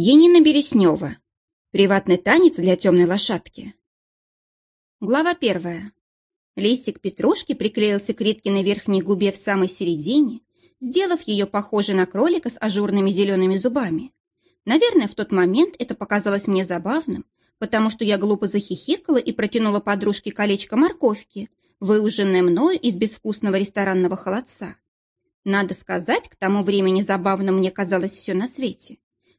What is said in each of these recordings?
Енина Береснева. Приватный танец для темной лошадки. Глава первая. Листик петрушки приклеился к Риткиной верхней губе в самой середине, сделав ее похожей на кролика с ажурными зелеными зубами. Наверное, в тот момент это показалось мне забавным, потому что я глупо захихикала и протянула подружке колечко морковки, выуженное мною из безвкусного ресторанного холодца. Надо сказать, к тому времени забавно мне казалось все на свете.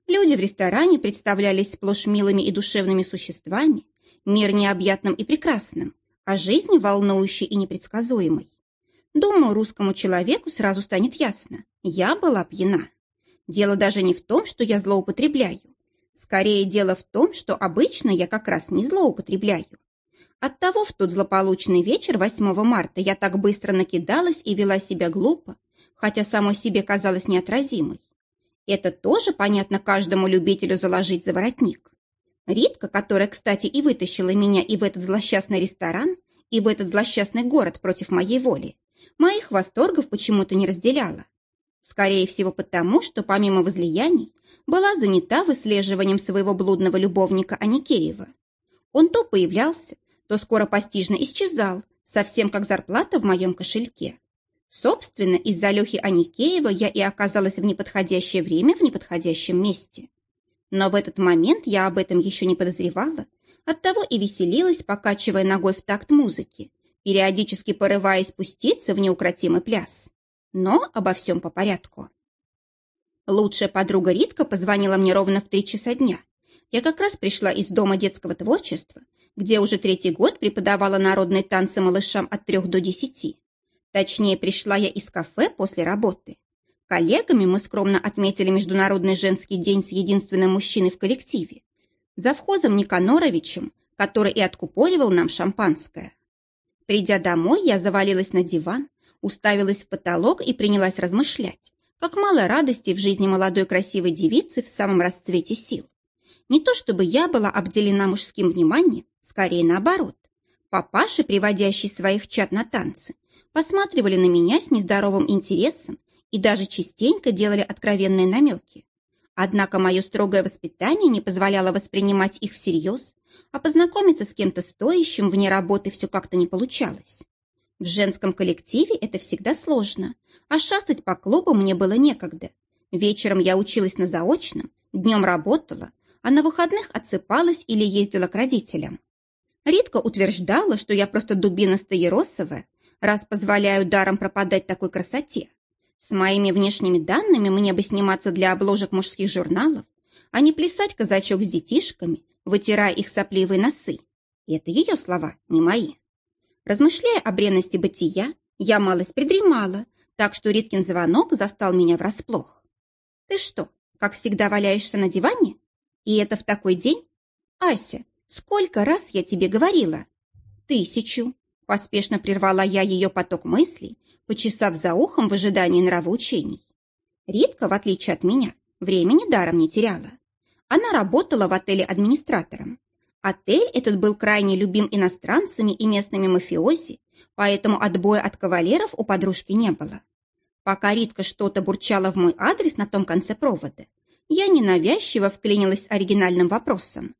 Люди в ресторане представлялись сплошь милыми и душевными существами, мир необъятным и прекрасным, а жизнь волнующей и непредсказуемой. Думаю, русскому человеку сразу станет ясно. Я была пьяна. Дело даже не в том, что я злоупотребляю. Скорее, дело в том, что обычно я как раз не злоупотребляю. Оттого в тот злополучный вечер 8 марта я так быстро накидалась и вела себя глупо, хотя самой себе казалась неотразимой. Это тоже понятно каждому любителю заложить за воротник. Ритка, которая, кстати, и вытащила меня и в этот злосчастный ресторан, и в этот злосчастный город против моей воли, моих восторгов почему-то не разделяла. Скорее всего потому, что помимо возлияний была занята выслеживанием своего блудного любовника Аникеева. Он то появлялся, то скоро постижно исчезал, совсем как зарплата в моем кошельке. Собственно, из-за Лехи Аникеева я и оказалась в неподходящее время в неподходящем месте. Но в этот момент я об этом еще не подозревала, оттого и веселилась, покачивая ногой в такт музыки, периодически порываясь спуститься в неукротимый пляс. Но обо всем по порядку. Лучшая подруга Ритка позвонила мне ровно в три часа дня. Я как раз пришла из Дома детского творчества, где уже третий год преподавала народные танцы малышам от трех до десяти. Точнее, пришла я из кафе после работы. Коллегами мы скромно отметили Международный женский день с единственным мужчиной в коллективе. Завхозом Никаноровичем, который и откупоривал нам шампанское. Придя домой, я завалилась на диван, уставилась в потолок и принялась размышлять, как мало радости в жизни молодой красивой девицы в самом расцвете сил. Не то чтобы я была обделена мужским вниманием, скорее наоборот. Папаши, приводящие своих чат на танцы, посматривали на меня с нездоровым интересом и даже частенько делали откровенные намеки. Однако мое строгое воспитание не позволяло воспринимать их всерьез, а познакомиться с кем-то стоящим вне работы все как-то не получалось. В женском коллективе это всегда сложно, а шастать по клубам мне было некогда. Вечером я училась на заочном, днем работала, а на выходных отсыпалась или ездила к родителям. Ритка утверждала, что я просто дубина стоеросовая, раз позволяю даром пропадать такой красоте. С моими внешними данными мне бы сниматься для обложек мужских журналов, а не плясать казачок с детишками, вытирая их сопливые носы. Это ее слова, не мои. Размышляя о бренности бытия, я малость придремала, так что Риткин звонок застал меня врасплох. «Ты что, как всегда валяешься на диване? И это в такой день? Ася, сколько раз я тебе говорила?» «Тысячу. Поспешно прервала я ее поток мыслей, почесав за ухом в ожидании нравоучений. Ритка, в отличие от меня, времени даром не теряла. Она работала в отеле администратором. Отель этот был крайне любим иностранцами и местными мафиози, поэтому отбоя от кавалеров у подружки не было. Пока Ритка что-то бурчала в мой адрес на том конце провода, я ненавязчиво вклинилась оригинальным вопросом.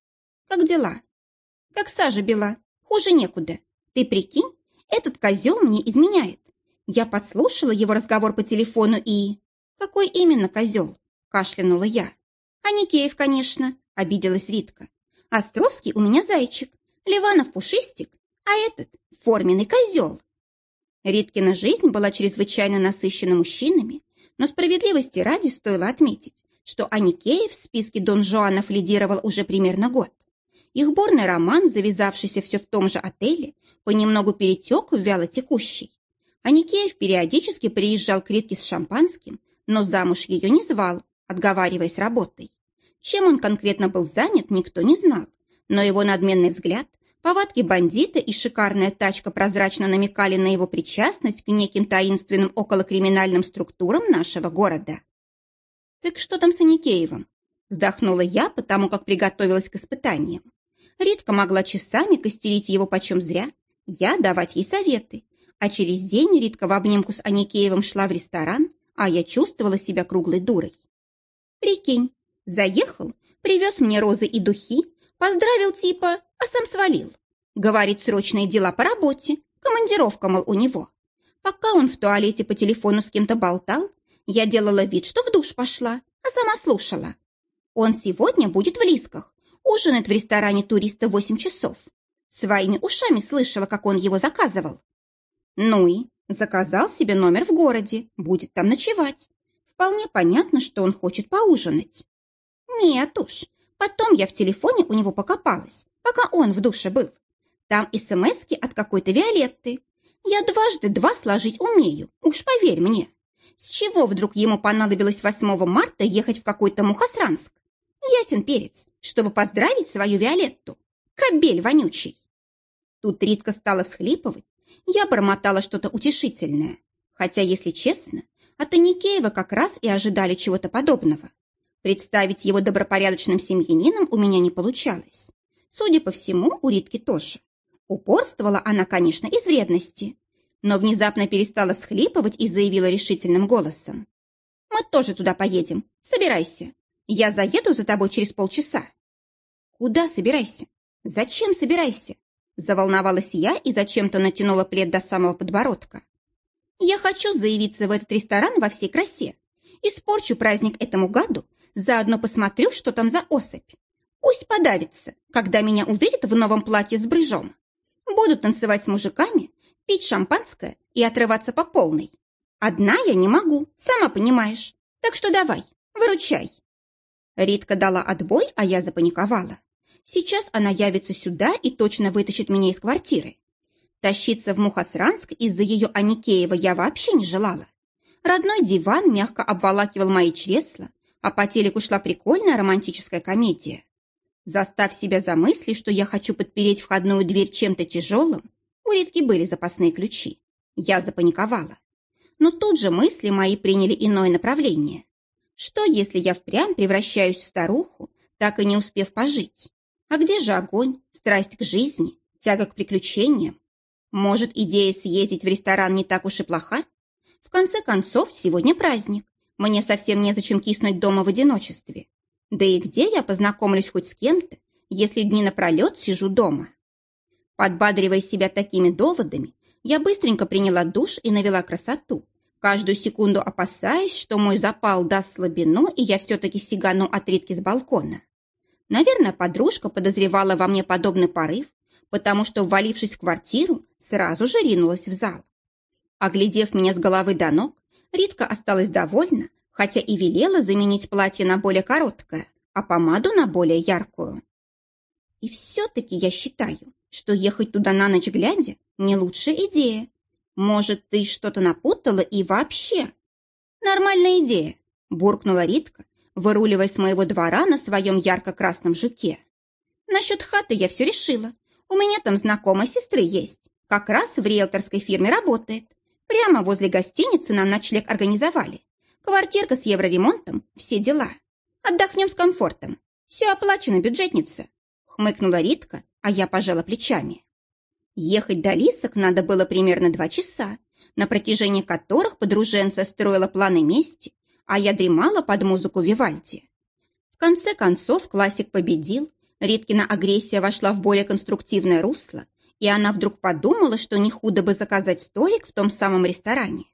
«Как дела?» «Как сажа бела. Хуже некуда. Ты прикинь, этот козел мне изменяет. Я подслушала его разговор по телефону и... Какой именно козел? Кашлянула я. А Никеев, конечно, обиделась Ритка. Островский у меня зайчик, Ливанов пушистик, а этот форменный козел. Риткина жизнь была чрезвычайно насыщена мужчинами, но справедливости ради стоило отметить, что Аникеев в списке Дон Жуанов лидировал уже примерно год. Их бурный роман, завязавшийся все в том же отеле, понемногу перетек в вялотекущий. Аникеев периодически приезжал к Ритке с шампанским, но замуж ее не звал, отговариваясь работой. Чем он конкретно был занят, никто не знал, но его надменный взгляд, повадки бандита и шикарная тачка прозрачно намекали на его причастность к неким таинственным околокриминальным структурам нашего города. «Так что там с Аникеевым?» Вздохнула я, потому как приготовилась к испытаниям. Ритка могла часами костерить его почем зря, я давать ей советы. А через день Ритка в обнимку с Аникеевым шла в ресторан, а я чувствовала себя круглой дурой. Прикинь, заехал, Привез мне розы и духи, поздравил типа, а сам свалил. Говорит, срочные дела по работе, командировка, мол, у него. Пока он в туалете по телефону с кем-то болтал, я делала вид, что в душ пошла, а сама слушала. Он сегодня будет в Лисках, ужинает в ресторане туриста 8 часов. Своими ушами слышала, как он его заказывал. Ну и заказал себе номер в городе, будет там ночевать. Вполне понятно, что он хочет поужинать. Нет уж, потом я в телефоне у него покопалась, пока он в душе был. Там смски от какой-то Виолетты. Я дважды два сложить умею, уж поверь мне. С чего вдруг ему понадобилось 8 марта ехать в какой-то Мухосранск? Ясен перец, чтобы поздравить свою Виолетту. Кобель вонючий. Тут Ритка стала всхлипывать. Я бормотала что-то утешительное. Хотя, если честно, от Аникеева как раз и ожидали чего-то подобного. Представить его добропорядочным семьянином у меня не получалось. Судя по всему, у Ритки тоже. Упорствовала она, конечно, из вредности, но внезапно перестала всхлипывать и заявила решительным голосом. «Мы тоже туда поедем. Собирайся. Я заеду за тобой через полчаса». «Куда собирайся? Зачем собирайся?» Заволновалась я и зачем-то натянула плед до самого подбородка. «Я хочу заявиться в этот ресторан во всей красе. Испорчу праздник этому гаду, заодно посмотрю, что там за особь. Пусть подавится, когда меня увидят в новом платье с брыжом. Буду танцевать с мужиками, пить шампанское и отрываться по полной. Одна я не могу, сама понимаешь. Так что давай, выручай». Ритка дала отбой, а я запаниковала. Сейчас она явится сюда и точно вытащит меня из квартиры. Тащиться в Мухосранск из-за ее Аникеева я вообще не желала. Родной диван мягко обволакивал мои чресла, а по телеку шла прикольная романтическая комедия. Заставь себя за мысли, что я хочу подпереть входную дверь чем-то тяжелым, у Ритки были запасные ключи. Я запаниковала. Но тут же мысли мои приняли иное направление. Что, если я впрямь превращаюсь в старуху, так и не успев пожить? А где же огонь, страсть к жизни, тяга к приключениям? Может, идея съездить в ресторан не так уж и плоха? В конце концов, сегодня праздник. Мне совсем незачем киснуть дома в одиночестве. Да и где я познакомлюсь хоть с кем-то, если дни напролет сижу дома? Подбадривая себя такими доводами, я быстренько приняла душ и навела красоту, каждую секунду опасаясь, что мой запал даст слабину, и я все-таки сигану от Ритки с балкона. Наверное, подружка подозревала во мне подобный порыв, потому что, ввалившись в квартиру, сразу же ринулась в зал. Оглядев меня с головы до ног, Ритка осталась довольна, хотя и велела заменить платье на более короткое, а помаду на более яркую. И все-таки я считаю, что ехать туда на ночь глядя не лучшая идея. Может, ты что-то напутала и вообще? Нормальная идея, буркнула Ритка, выруливая с моего двора на своем ярко-красном жуке. Насчет хаты я все решила. У меня там знакомая сестры есть. Как раз в риэлторской фирме работает. Прямо возле гостиницы нам ночлег организовали. Квартирка с евроремонтом, все дела. Отдохнем с комфортом. Все оплачено, бюджетница. Хмыкнула Ритка, а я пожала плечами. Ехать до Лисок надо было примерно два часа, на протяжении которых подруженца строила планы мести, а я дремала под музыку Вивальди. В конце концов классик победил, Риткина агрессия вошла в более конструктивное русло, и она вдруг подумала, что не худо бы заказать столик в том самом ресторане.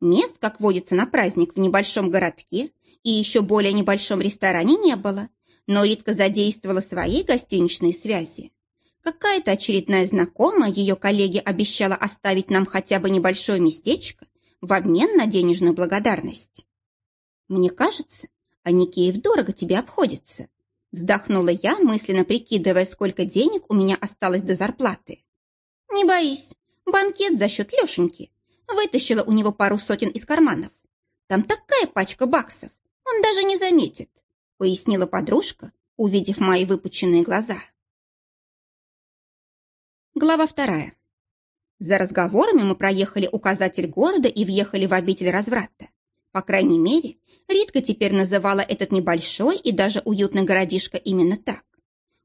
Мест, как водится на праздник в небольшом городке и еще более небольшом ресторане не было, но Ритка задействовала свои гостиничные связи. Какая-то очередная знакомая ее коллеге обещала оставить нам хотя бы небольшое местечко в обмен на денежную благодарность. «Мне кажется, Аникеев дорого тебе обходится», вздохнула я, мысленно прикидывая, сколько денег у меня осталось до зарплаты. «Не боись, банкет за счет Лешеньки. Вытащила у него пару сотен из карманов. Там такая пачка баксов, он даже не заметит», пояснила подружка, увидев мои выпученные глаза. Глава вторая. За разговорами мы проехали указатель города и въехали в обитель разврата. По крайней мере, Ритка теперь называла этот небольшой и даже уютный городишко именно так.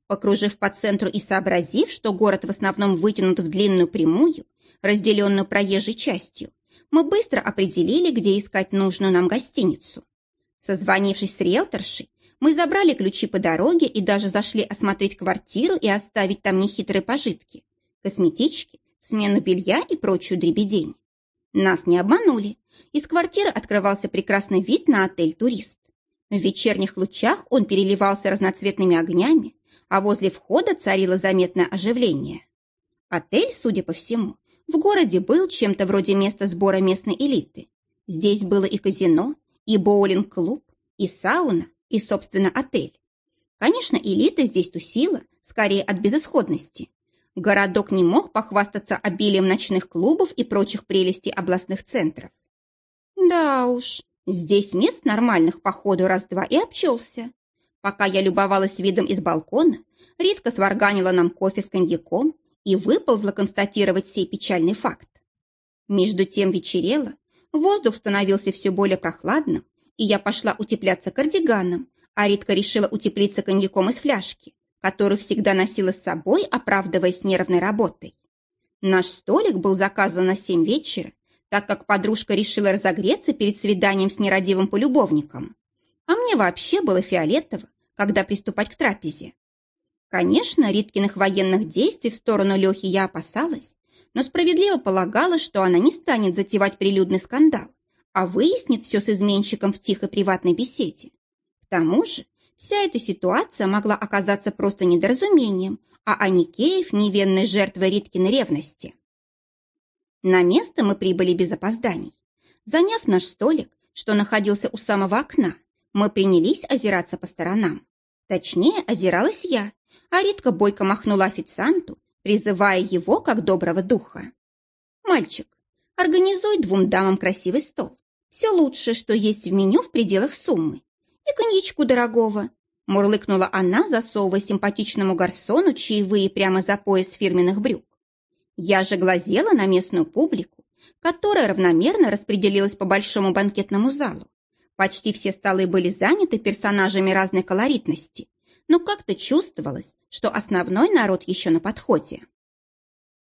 Покружив по центру и сообразив, что город в основном вытянут в длинную прямую, разделенную проезжей частью, мы быстро определили, где искать нужную нам гостиницу. Созвонившись с риэлторшей, Мы забрали ключи по дороге и даже зашли осмотреть квартиру и оставить там нехитрые пожитки, косметички, смену белья и прочую дребедень. Нас не обманули. Из квартиры открывался прекрасный вид на отель «Турист». В вечерних лучах он переливался разноцветными огнями, а возле входа царило заметное оживление. Отель, судя по всему, в городе был чем-то вроде места сбора местной элиты. Здесь было и казино, и боулинг-клуб, и сауна, и, собственно, отель. Конечно, элита здесь тусила, скорее от безысходности. Городок не мог похвастаться обилием ночных клубов и прочих прелестей областных центров. Да уж, здесь мест нормальных по ходу раз-два и обчелся. Пока я любовалась видом из балкона, Ритка сварганила нам кофе с коньяком и выползла констатировать сей печальный факт. Между тем вечерело, воздух становился все более прохладным, и я пошла утепляться кардиганом, а Ритка решила утеплиться коньяком из фляжки, которую всегда носила с собой, оправдываясь нервной работой. Наш столик был заказан на семь вечера, так как подружка решила разогреться перед свиданием с нерадивым полюбовником. А мне вообще было фиолетово, когда приступать к трапезе. Конечно, Риткиных военных действий в сторону Лехи я опасалась, но справедливо полагала, что она не станет затевать прилюдный скандал, а выяснит все с изменщиком в тихой приватной беседе. К тому же, вся эта ситуация могла оказаться просто недоразумением, а Аникеев – невинной жертвой Риткиной ревности. На место мы прибыли без опозданий. Заняв наш столик, что находился у самого окна, мы принялись озираться по сторонам. Точнее, озиралась я, а Ритка бойко махнула официанту, призывая его как доброго духа. «Мальчик, организуй двум дамам красивый стол. Все лучшее, что есть в меню в пределах суммы. И коньячку дорогого». Мурлыкнула она, засовывая симпатичному гарсону чаевые прямо за пояс фирменных брюк. Я же глазела на местную публику, которая равномерно распределилась по большому банкетному залу. Почти все столы были заняты персонажами разной колоритности, но как-то чувствовалось, что основной народ еще на подходе.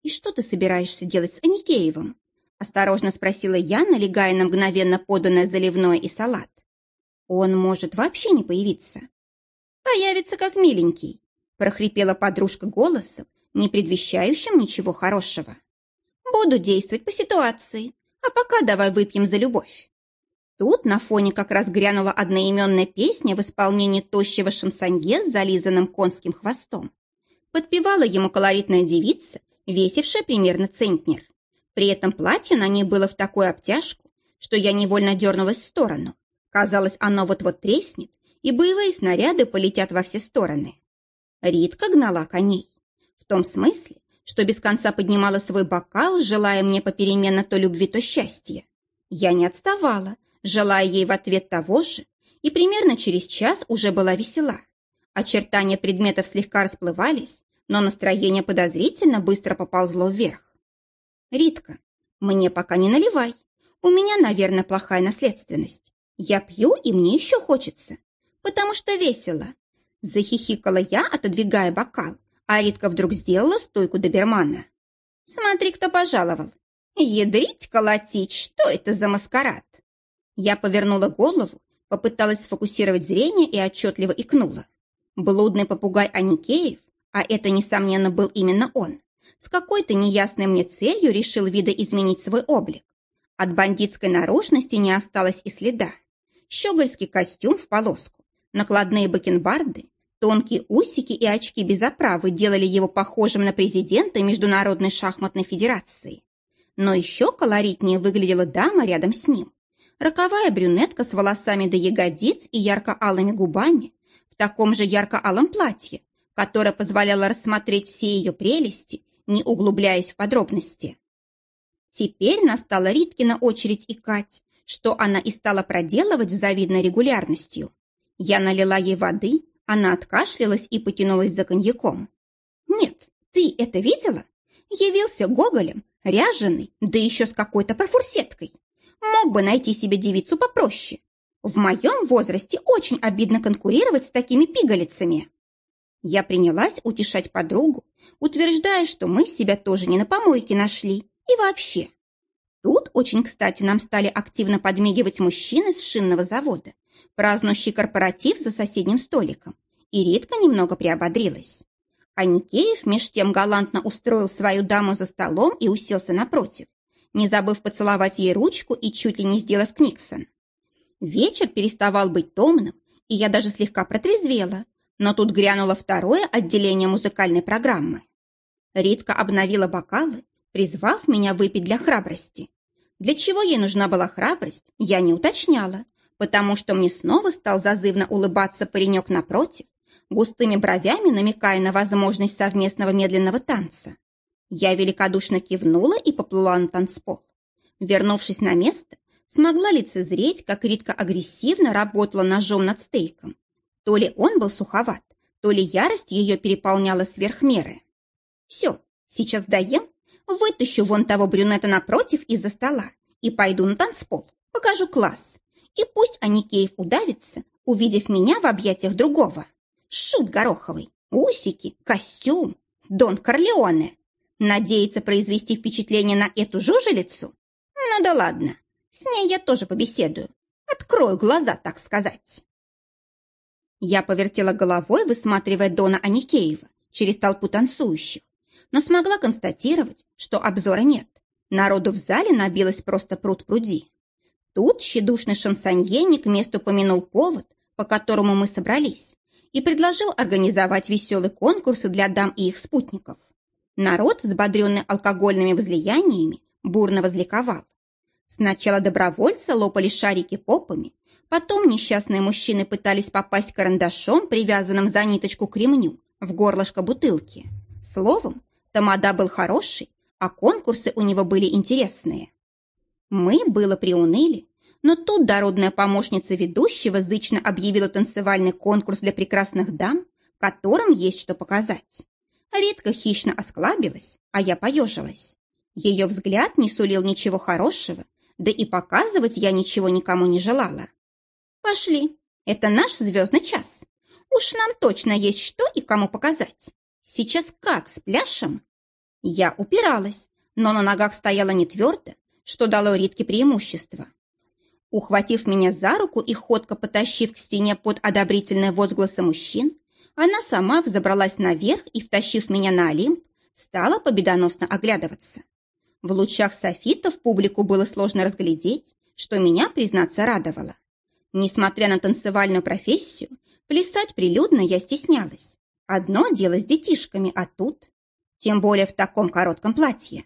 «И что ты собираешься делать с Аникеевым?» осторожно спросила я, налегая на мгновенно поданное заливное и салат. «Он может вообще не появиться?» «Появится как миленький», прохрипела подружка голосом, не предвещающим ничего хорошего. «Буду действовать по ситуации, а пока давай выпьем за любовь». Тут на фоне как раз грянула одноименная песня в исполнении тощего шансонье с зализанным конским хвостом. Подпевала ему колоритная девица, весившая примерно центнер. При этом платье на ней было в такую обтяжку, что я невольно дернулась в сторону. Казалось, оно вот-вот треснет, и боевые снаряды полетят во все стороны. Ритка гнала коней. Том смысле, что без конца поднимала свой бокал, желая мне попеременно то любви, то счастья. Я не отставала, желая ей в ответ того же, и примерно через час уже была весела. Очертания предметов слегка расплывались, но настроение подозрительно быстро поползло вверх. «Ритка, мне пока не наливай. У меня, наверное, плохая наследственность. Я пью, и мне еще хочется, потому что весело». Захихикала я, отодвигая бокал, а Ритка вдруг сделала стойку добермана. «Смотри, кто пожаловал. Ядрить, колотить, что это за маскарад?» Я повернула голову, попыталась сфокусировать зрение и отчетливо икнула. Блудный попугай Аникеев, а это, несомненно, был именно он, с какой-то неясной мне целью решил видоизменить свой облик. От бандитской наружности не осталось и следа. Щегольский костюм в полоску, накладные бакенбарды, тонкие усики и очки без оправы делали его похожим на президента Международной шахматной федерации. Но еще колоритнее выглядела дама рядом с ним. Роковая брюнетка с волосами до ягодиц и ярко-алыми губами в таком же ярко-алом платье, которое позволяло рассмотреть все ее прелести, не углубляясь в подробности. Теперь настала Риткина очередь икать, что она и стала проделывать с завидной регулярностью. Я налила ей воды, она откашлялась и потянулась за коньяком. «Нет, ты это видела? Явился Гоголем, ряженый, да еще с какой-то профурсеткой мог бы найти себе девицу попроще. В моем возрасте очень обидно конкурировать с такими пигалицами. Я принялась утешать подругу, утверждая, что мы себя тоже не на помойке нашли. И вообще. Тут очень кстати нам стали активно подмигивать мужчины с шинного завода, празднующий корпоратив за соседним столиком, и Ритка немного приободрилась. А Никеев меж тем галантно устроил свою даму за столом и уселся напротив, не забыв поцеловать ей ручку и чуть ли не сделав книксон. Вечер переставал быть томным, и я даже слегка протрезвела, но тут грянуло второе отделение музыкальной программы. Ритка обновила бокалы, призвав меня выпить для храбрости. Для чего ей нужна была храбрость, я не уточняла, потому что мне снова стал зазывно улыбаться паренек напротив, густыми бровями намекая на возможность совместного медленного танца. Я великодушно кивнула и поплыла на танцпол. Вернувшись на место, смогла лицезреть, как Ритка агрессивно работала ножом над стейком. То ли он был суховат, то ли ярость ее переполняла сверх меры. Все, сейчас доем, вытащу вон того брюнета напротив из-за стола и пойду на танцпол, покажу класс. И пусть Аникеев удавится, увидев меня в объятиях другого. Шут гороховый, усики, костюм, Дон Корлеоне. Надеется произвести впечатление на эту жужелицу? Ну да ладно, с ней я тоже побеседую. Открою глаза, так сказать. Я повертела головой, высматривая Дона Аникеева через толпу танцующих, но смогла констатировать, что обзора нет. Народу в зале набилось просто пруд пруди. Тут щедушный шансонье не к месту помянул повод, по которому мы собрались, и предложил организовать веселые конкурсы для дам и их спутников. Народ, взбодренный алкогольными возлияниями, бурно возликовал. Сначала добровольцы лопали шарики попами, потом несчастные мужчины пытались попасть карандашом, привязанным за ниточку к ремню, в горлышко бутылки. Словом, тамада был хороший, а конкурсы у него были интересные. Мы было приуныли, но тут дородная помощница ведущего зычно объявила танцевальный конкурс для прекрасных дам, которым есть что показать. Редко хищно осклабилась, а я поежилась. Ее взгляд не сулил ничего хорошего, да и показывать я ничего никому не желала. «Пошли, это наш звездный час. Уж нам точно есть что и кому показать. Сейчас как, спляшем?» Я упиралась, но на ногах стояла не твердо, что дало Ритке преимущество. Ухватив меня за руку и ходко потащив к стене под одобрительные возгласы мужчин, она сама взобралась наверх и, втащив меня на Олимп, стала победоносно оглядываться. В лучах софитов публику было сложно разглядеть, что меня, признаться, радовало. Несмотря на танцевальную профессию, плясать прилюдно я стеснялась. Одно дело с детишками, а тут... Тем более в таком коротком платье.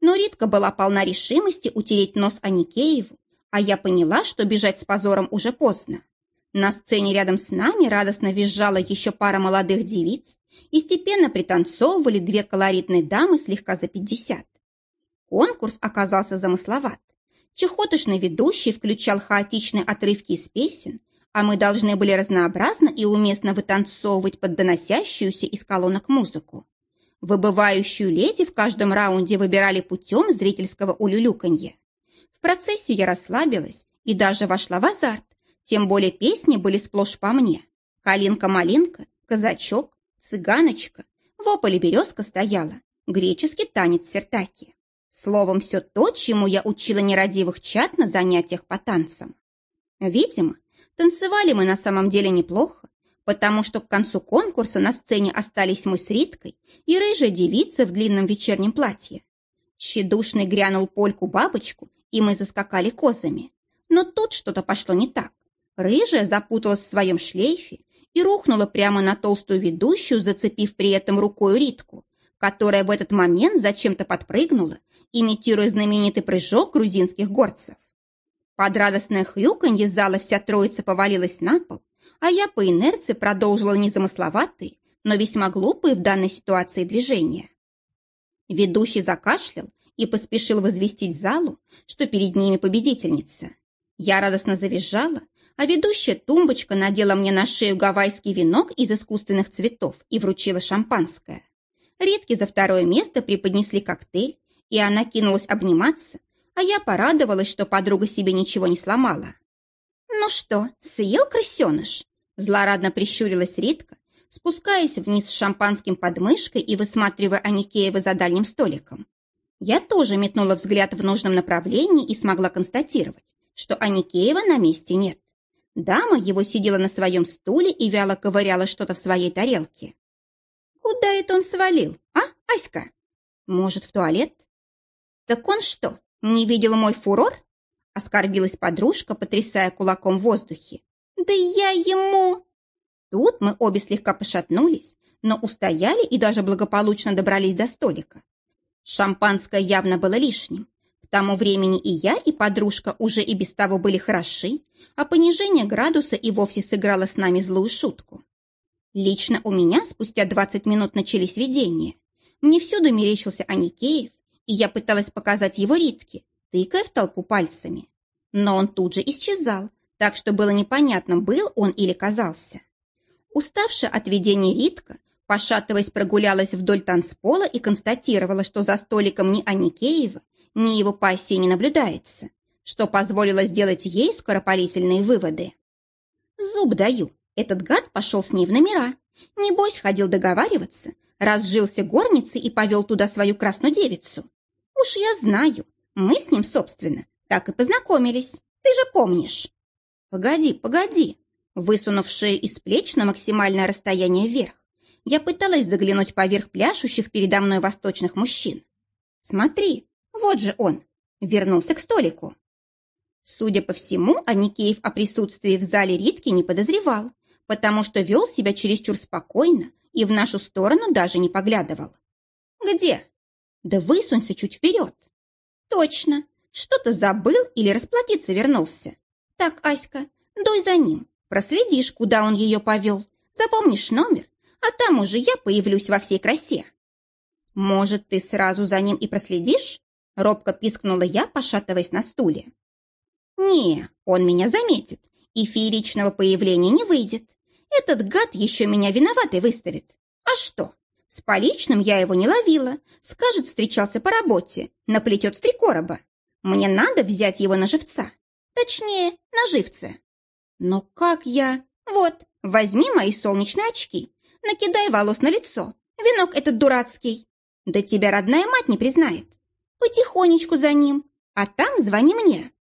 Но Ритка была полна решимости утереть нос Аникееву, а я поняла, что бежать с позором уже поздно. На сцене рядом с нами радостно визжала еще пара молодых девиц и степенно пританцовывали две колоритные дамы слегка за пятьдесят. Конкурс оказался замысловат. Чехотошный ведущий включал хаотичные отрывки из песен, а мы должны были разнообразно и уместно вытанцовывать под доносящуюся из колонок музыку. Выбывающую леди в каждом раунде выбирали путем зрительского улюлюканья. В процессе я расслабилась и даже вошла в азарт, тем более песни были сплошь по мне. Калинка-малинка, казачок, цыганочка, вополе березка стояла, греческий танец сертаки. Словом, все то, чему я учила нерадивых чат на занятиях по танцам. Видимо, танцевали мы на самом деле неплохо, потому что к концу конкурса на сцене остались мы с Риткой и рыжая девица в длинном вечернем платье. Щедушный грянул польку-бабочку, и мы заскакали козами. Но тут что-то пошло не так. Рыжая запуталась в своем шлейфе и рухнула прямо на толстую ведущую, зацепив при этом рукой Ритку, которая в этот момент зачем-то подпрыгнула имитируя знаменитый прыжок грузинских горцев. Под радостное хрюканье зала вся троица повалилась на пол, а я по инерции продолжила незамысловатые, но весьма глупые в данной ситуации движения. Ведущий закашлял и поспешил возвестить залу, что перед ними победительница. Я радостно завизжала, а ведущая тумбочка надела мне на шею гавайский венок из искусственных цветов и вручила шампанское. Редки за второе место преподнесли коктейль и она кинулась обниматься, а я порадовалась, что подруга себе ничего не сломала. «Ну что, съел крысеныш?» Злорадно прищурилась Ритка, спускаясь вниз с шампанским подмышкой и высматривая Аникеева за дальним столиком. Я тоже метнула взгляд в нужном направлении и смогла констатировать, что Аникеева на месте нет. Дама его сидела на своем стуле и вяло ковыряла что-то в своей тарелке. Куда это он свалил, а, Аська? Может, в туалет? Так он что, не видел мой фурор? Оскорбилась подружка, потрясая кулаком в воздухе. Да я ему... Тут мы обе слегка пошатнулись, но устояли и даже благополучно добрались до столика. Шампанское явно было лишним. К тому времени и я, и подружка уже и без того были хороши, а понижение градуса и вовсе сыграло с нами злую шутку. Лично у меня спустя 20 минут начались видения. Мне всюду мерещился Аникеев, и я пыталась показать его Ритке, тыкая в толпу пальцами. Но он тут же исчезал, так что было непонятно, был он или казался. Уставшая от видения Ритка, пошатываясь, прогулялась вдоль танцпола и констатировала, что за столиком ни Аникеева, ни его пассии не наблюдается, что позволило сделать ей скоропалительные выводы. Зуб даю, этот гад пошел с ней в номера. Небось, ходил договариваться, разжился горницей и повел туда свою красную девицу. Уж я знаю, мы с ним, собственно, так и познакомились. Ты же помнишь. Погоди, погоди. Высунув шею из плеч на максимальное расстояние вверх, я пыталась заглянуть поверх пляшущих передо мной восточных мужчин. Смотри, вот же он, вернулся к столику. Судя по всему, Аникеев о присутствии в зале Ритки не подозревал, потому что вел себя чересчур спокойно и в нашу сторону даже не поглядывал. «Где?» «Да высунься чуть вперед!» «Точно! Что-то забыл или расплатиться вернулся. Так, Аська, дуй за ним, проследишь, куда он ее повел, запомнишь номер, а там уже я появлюсь во всей красе. Может, ты сразу за ним и проследишь? Робко пискнула я, пошатываясь на стуле. Не, он меня заметит, и фееричного появления не выйдет. Этот гад еще меня виноватой выставит. А что? С поличным я его не ловила. Скажет, встречался по работе, наплетет с три короба. Мне надо взять его на живца. Точнее, на живце. Но как я... Вот, возьми мои солнечные очки, накидай волос на лицо, венок этот дурацкий. Да тебя родная мать не признает. Потихонечку за ним, а там звони мне.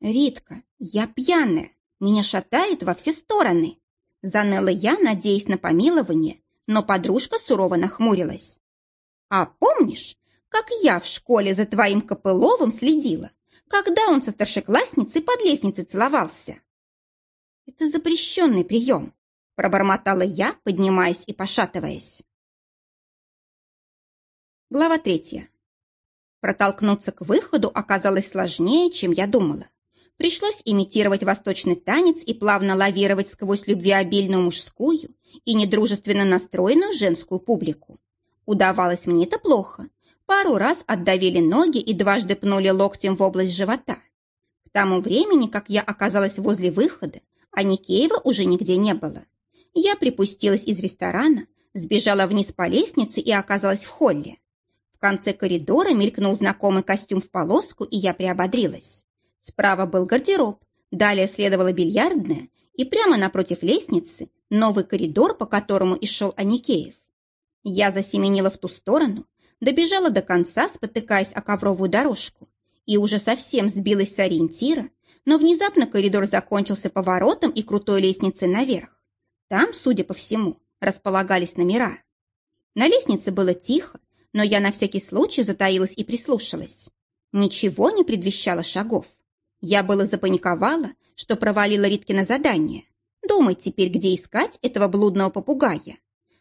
Ритка, я пьяная, меня шатает во все стороны. Заныла я, надеясь на помилование, но подружка сурово нахмурилась. А помнишь, как я в школе за твоим Копыловым следила, когда он со старшеклассницей под лестницей целовался. Это запрещенный прием, пробормотала я, поднимаясь и пошатываясь. Глава третья. Протолкнуться к выходу оказалось сложнее, чем я думала. Пришлось имитировать восточный танец и плавно лавировать сквозь любвеобильную мужскую и недружественно настроенную женскую публику. Удавалось мне это плохо, пару раз отдавили ноги и дважды пнули локтем в область живота. К тому времени, как я оказалась возле выхода, а уже нигде не было. Я припустилась из ресторана, сбежала вниз по лестнице и оказалась в холле. В конце коридора мелькнул знакомый костюм в полоску, и я приободрилась. Справа был гардероб, далее следовала бильярдная, и прямо напротив лестницы новый коридор, по которому и шел Аникеев. Я засеменила в ту сторону, добежала до конца, спотыкаясь о ковровую дорожку, и уже совсем сбилась с ориентира, но внезапно коридор закончился поворотом и крутой лестницей наверх. Там, судя по всему, располагались номера. На лестнице было тихо, но я на всякий случай затаилась и прислушалась. Ничего не предвещало шагов. Я было запаниковала, что провалила Риткино задание. Думать теперь, где искать этого блудного попугая.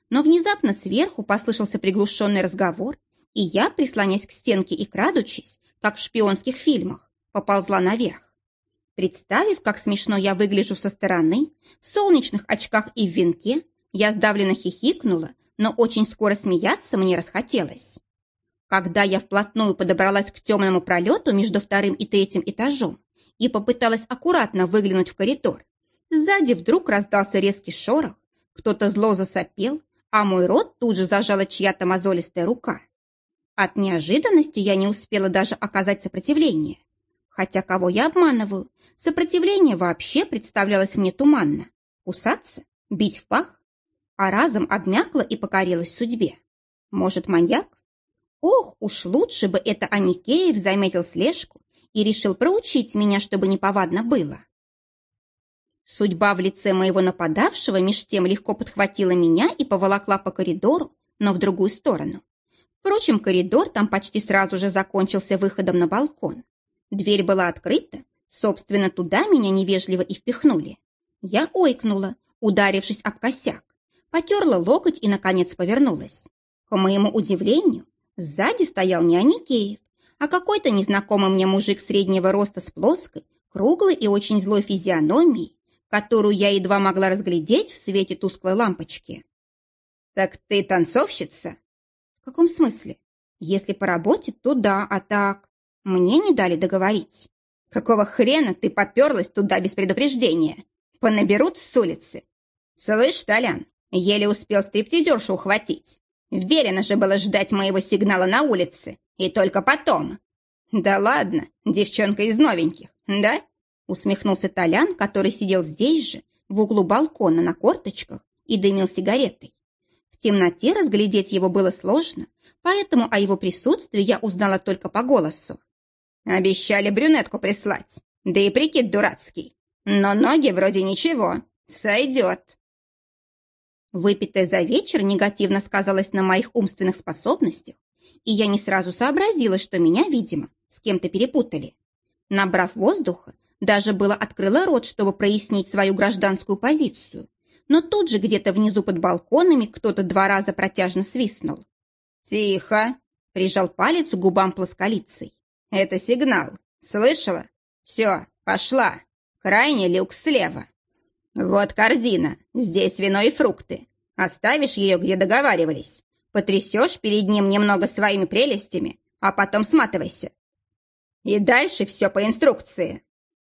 Но внезапно сверху послышался приглушенный разговор, и я, прислонясь к стенке и крадучись, как в шпионских фильмах, поползла наверх. Представив, как смешно я выгляжу со стороны, в солнечных очках и в венке, я сдавленно хихикнула, но очень скоро смеяться мне расхотелось. Когда я вплотную подобралась к темному пролету между вторым и третьим этажом и попыталась аккуратно выглянуть в коридор, сзади вдруг раздался резкий шорох, кто-то зло засопел, а мой рот тут же зажала чья-то мозолистая рука. От неожиданности я не успела даже оказать сопротивление. Хотя кого я обманываю? Сопротивление вообще представлялось мне туманно. Кусаться? Бить в пах? А разом обмякла и покорилась судьбе. Может, маньяк? Ох, уж лучше бы это Аникеев заметил слежку и решил проучить меня, чтобы неповадно было. Судьба в лице моего нападавшего меж тем легко подхватила меня и поволокла по коридору, но в другую сторону. Впрочем, коридор там почти сразу же закончился выходом на балкон. Дверь была открыта, собственно, туда меня невежливо и впихнули. Я ойкнула, ударившись об косяк, потерла локоть и, наконец, повернулась. К моему удивлению, сзади стоял не Аникеев, а какой-то незнакомый мне мужик среднего роста с плоской, круглой и очень злой физиономией, которую я едва могла разглядеть в свете тусклой лампочки. «Так ты танцовщица?» «В каком смысле? Если по работе, то да, а так...» Мне не дали договорить. «Какого хрена ты поперлась туда без предупреждения? Понаберут с улицы. Слышь, Толян, еле успел стриптизершу ухватить. Верено же было ждать моего сигнала на улице, и только потом. Да ладно, девчонка из новеньких, да? Усмехнулся Толян, который сидел здесь же, в углу балкона на корточках и дымил сигаретой. Темноте разглядеть его было сложно, поэтому о его присутствии я узнала только по голосу. Обещали брюнетку прислать, да и прикид дурацкий. Но ноги вроде ничего, сойдет. Выпитое за вечер негативно сказалось на моих умственных способностях, и я не сразу сообразила, что меня, видимо, с кем-то перепутали. Набрав воздуха, даже было открыла рот, чтобы прояснить свою гражданскую позицию. Но тут же где-то внизу под балконами кто-то два раза протяжно свистнул. «Тихо!» — прижал палец к губам плосколицей. «Это сигнал. Слышала? Все, пошла. Крайний люк слева. Вот корзина. Здесь вино и фрукты. Оставишь ее, где договаривались. Потрясешь перед ним немного своими прелестями, а потом сматывайся. И дальше все по инструкции.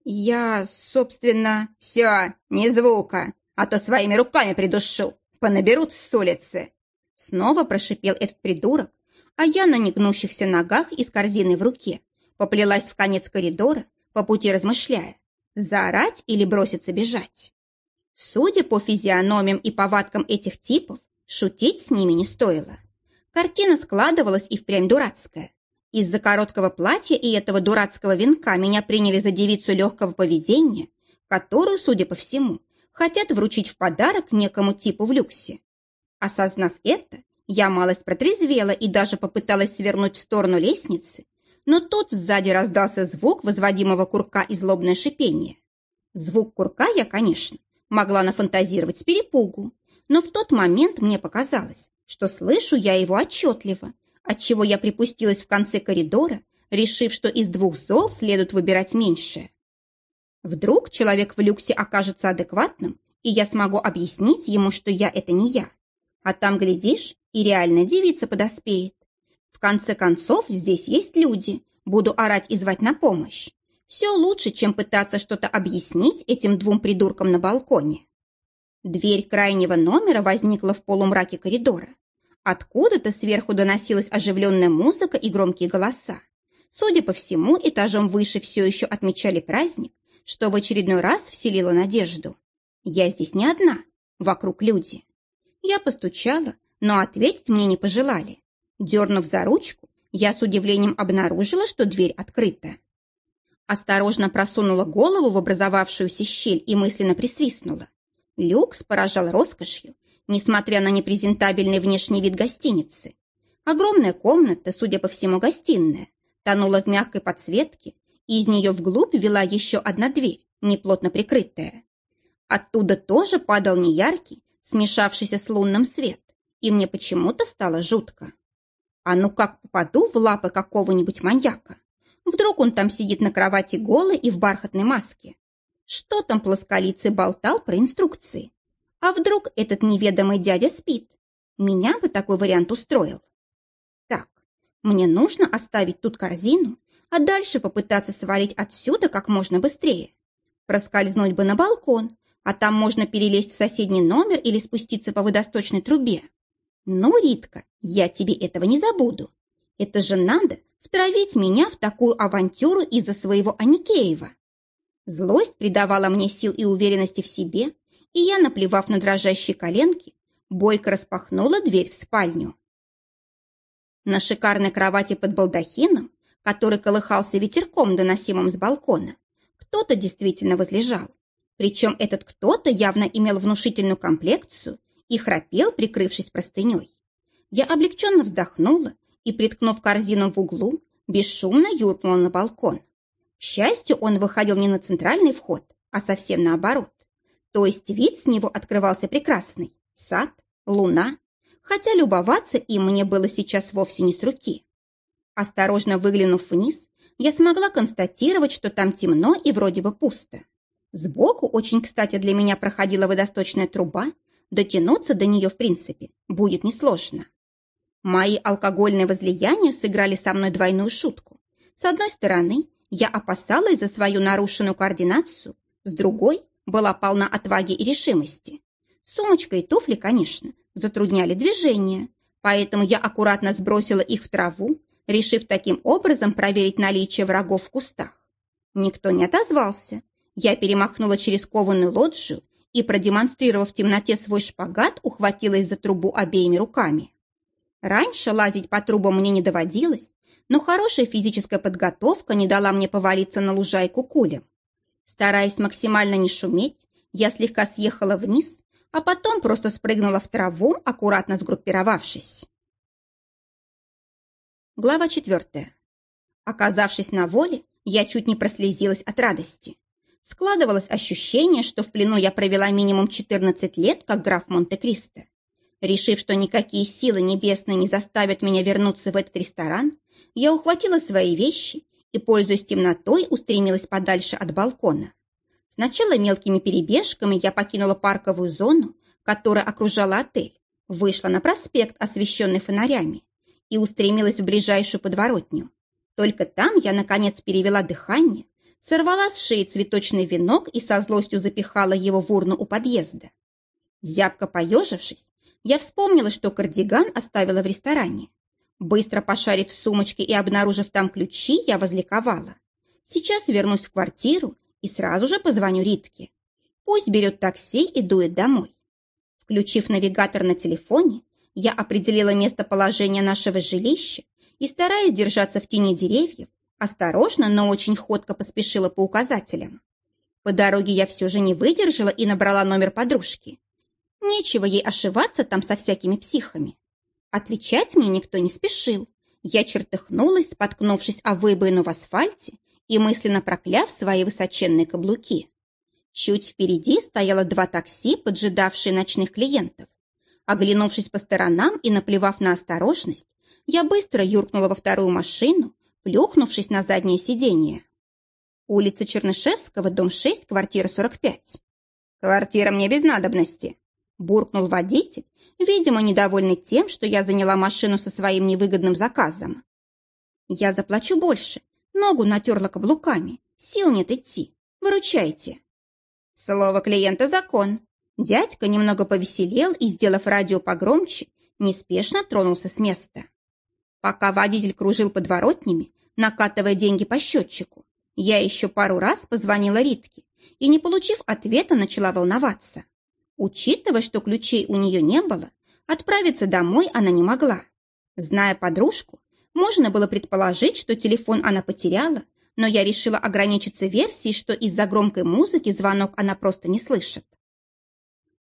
«Я, собственно...» «Все, ни звука, а то своими руками придушу, понаберут с улицы!» Снова прошипел этот придурок, а я на негнущихся ногах и с корзиной в руке поплелась в конец коридора, по пути размышляя, заорать или броситься бежать. Судя по физиономиям и повадкам этих типов, шутить с ними не стоило. Картина складывалась и впрямь дурацкая. Из-за короткого платья и этого дурацкого венка меня приняли за девицу легкого поведения, которую, судя по всему, хотят вручить в подарок некому типу в люксе. Осознав это, я малость протрезвела и даже попыталась свернуть в сторону лестницы, но тут сзади раздался звук возводимого курка и злобное шипение. Звук курка я, конечно, могла нафантазировать с перепугу, но в тот момент мне показалось, что слышу я его отчетливо, отчего я припустилась в конце коридора, решив, что из двух зол следует выбирать меньшее. Вдруг человек в люксе окажется адекватным, и я смогу объяснить ему, что я – это не я. А там, глядишь, и реально девица подоспеет. В конце концов, здесь есть люди. Буду орать и звать на помощь. Все лучше, чем пытаться что-то объяснить этим двум придуркам на балконе. Дверь крайнего номера возникла в полумраке коридора. Откуда-то сверху доносилась оживленная музыка и громкие голоса. Судя по всему, этажом выше все еще отмечали праздник, что в очередной раз вселило надежду. Я здесь не одна, вокруг люди. Я постучала, но ответить мне не пожелали. Дернув за ручку, я с удивлением обнаружила, что дверь открыта. Осторожно просунула голову в образовавшуюся щель и мысленно присвистнула. Люкс поражал роскошью несмотря на непрезентабельный внешний вид гостиницы. Огромная комната, судя по всему, гостиная, тонула в мягкой подсветке, из нее вглубь вела еще одна дверь, неплотно прикрытая. Оттуда тоже падал неяркий, смешавшийся с лунным свет, и мне почему-то стало жутко. А ну как попаду в лапы какого-нибудь маньяка? Вдруг он там сидит на кровати голый и в бархатной маске? Что там плосколицый болтал про инструкции? А вдруг этот неведомый дядя спит? Меня бы такой вариант устроил. Так, мне нужно оставить тут корзину, а дальше попытаться свалить отсюда как можно быстрее. Проскользнуть бы на балкон, а там можно перелезть в соседний номер или спуститься по водосточной трубе. Ну, Ритка, я тебе этого не забуду. Это же надо втравить меня в такую авантюру из-за своего Аникеева. Злость придавала мне сил и уверенности в себе, и я, наплевав на дрожащие коленки, бойко распахнула дверь в спальню. На шикарной кровати под балдахином, который колыхался ветерком, доносимым с балкона, кто-то действительно возлежал. Причем этот кто-то явно имел внушительную комплекцию и храпел, прикрывшись простыней. Я облегченно вздохнула и, приткнув корзину в углу, бесшумно юркнула на балкон. К счастью, он выходил не на центральный вход, а совсем наоборот. То есть вид с него открывался прекрасный. Сад, луна. Хотя любоваться им мне было сейчас вовсе не с руки. Осторожно выглянув вниз, я смогла констатировать, что там темно и вроде бы пусто. Сбоку очень кстати для меня проходила водосточная труба, дотянуться до нее, в принципе, будет несложно. Мои алкогольные возлияния сыграли со мной двойную шутку. С одной стороны, я опасалась за свою нарушенную координацию, с другой была полна отваги и решимости. Сумочка и туфли, конечно, затрудняли движение, поэтому я аккуратно сбросила их в траву, решив таким образом проверить наличие врагов в кустах. Никто не отозвался, я перемахнула через кованую лоджию и, продемонстрировав в темноте свой шпагат, ухватилась за трубу обеими руками. Раньше лазить по трубам мне не доводилось, но хорошая физическая подготовка не дала мне повалиться на лужайку кулем. Стараясь максимально не шуметь, я слегка съехала вниз, а потом просто спрыгнула в траву, аккуратно сгруппировавшись. Глава четвертая. Оказавшись на воле, я чуть не прослезилась от радости. Складывалось ощущение, что в плену я провела минимум 14 лет, как граф Монте-Кристо. Решив, что никакие силы небесные не заставят меня вернуться в этот ресторан, я ухватила свои вещи и, пользуясь темнотой, устремилась подальше от балкона. Сначала мелкими перебежками я покинула парковую зону, которая окружала отель, вышла на проспект, освещенный фонарями, и устремилась в ближайшую подворотню. Только там я, наконец, перевела дыхание, сорвала с шеи цветочный венок и со злостью запихала его в урну у подъезда. Зябко поежившись, я вспомнила, что кардиган оставила в ресторане. Быстро пошарив в сумочке и обнаружив там ключи, я возликовала. Сейчас вернусь в квартиру и сразу же позвоню Ритке. Пусть берет такси и дует домой. Включив навигатор на телефоне, я определила местоположение нашего жилища и, стараясь держаться в тени деревьев, Осторожно, но очень ходко поспешила по указателям. По дороге я все же не выдержала и набрала номер подружки. Нечего ей ошиваться там со всякими психами. Отвечать мне никто не спешил. Я чертыхнулась, споткнувшись о выбоину в асфальте и мысленно прокляв свои высоченные каблуки. Чуть впереди стояло два такси, поджидавшие ночных клиентов. Оглянувшись по сторонам и наплевав на осторожность, я быстро юркнула во вторую машину, плюхнувшись на заднее сиденье. Улица Чернышевского, дом 6, квартира 45. «Квартира мне без надобности», – буркнул водитель, видимо, недовольный тем, что я заняла машину со своим невыгодным заказом. «Я заплачу больше, ногу натерла каблуками, сил нет идти. Выручайте». Слово клиента – закон. Дядька немного повеселел и, сделав радио погромче, неспешно тронулся с места. Пока водитель кружил подворотнями, накатывая деньги по счетчику, я еще пару раз позвонила Ритке и, не получив ответа, начала волноваться. Учитывая, что ключей у нее не было, отправиться домой она не могла. Зная подружку, можно было предположить, что телефон она потеряла, но я решила ограничиться версией, что из-за громкой музыки звонок она просто не слышит.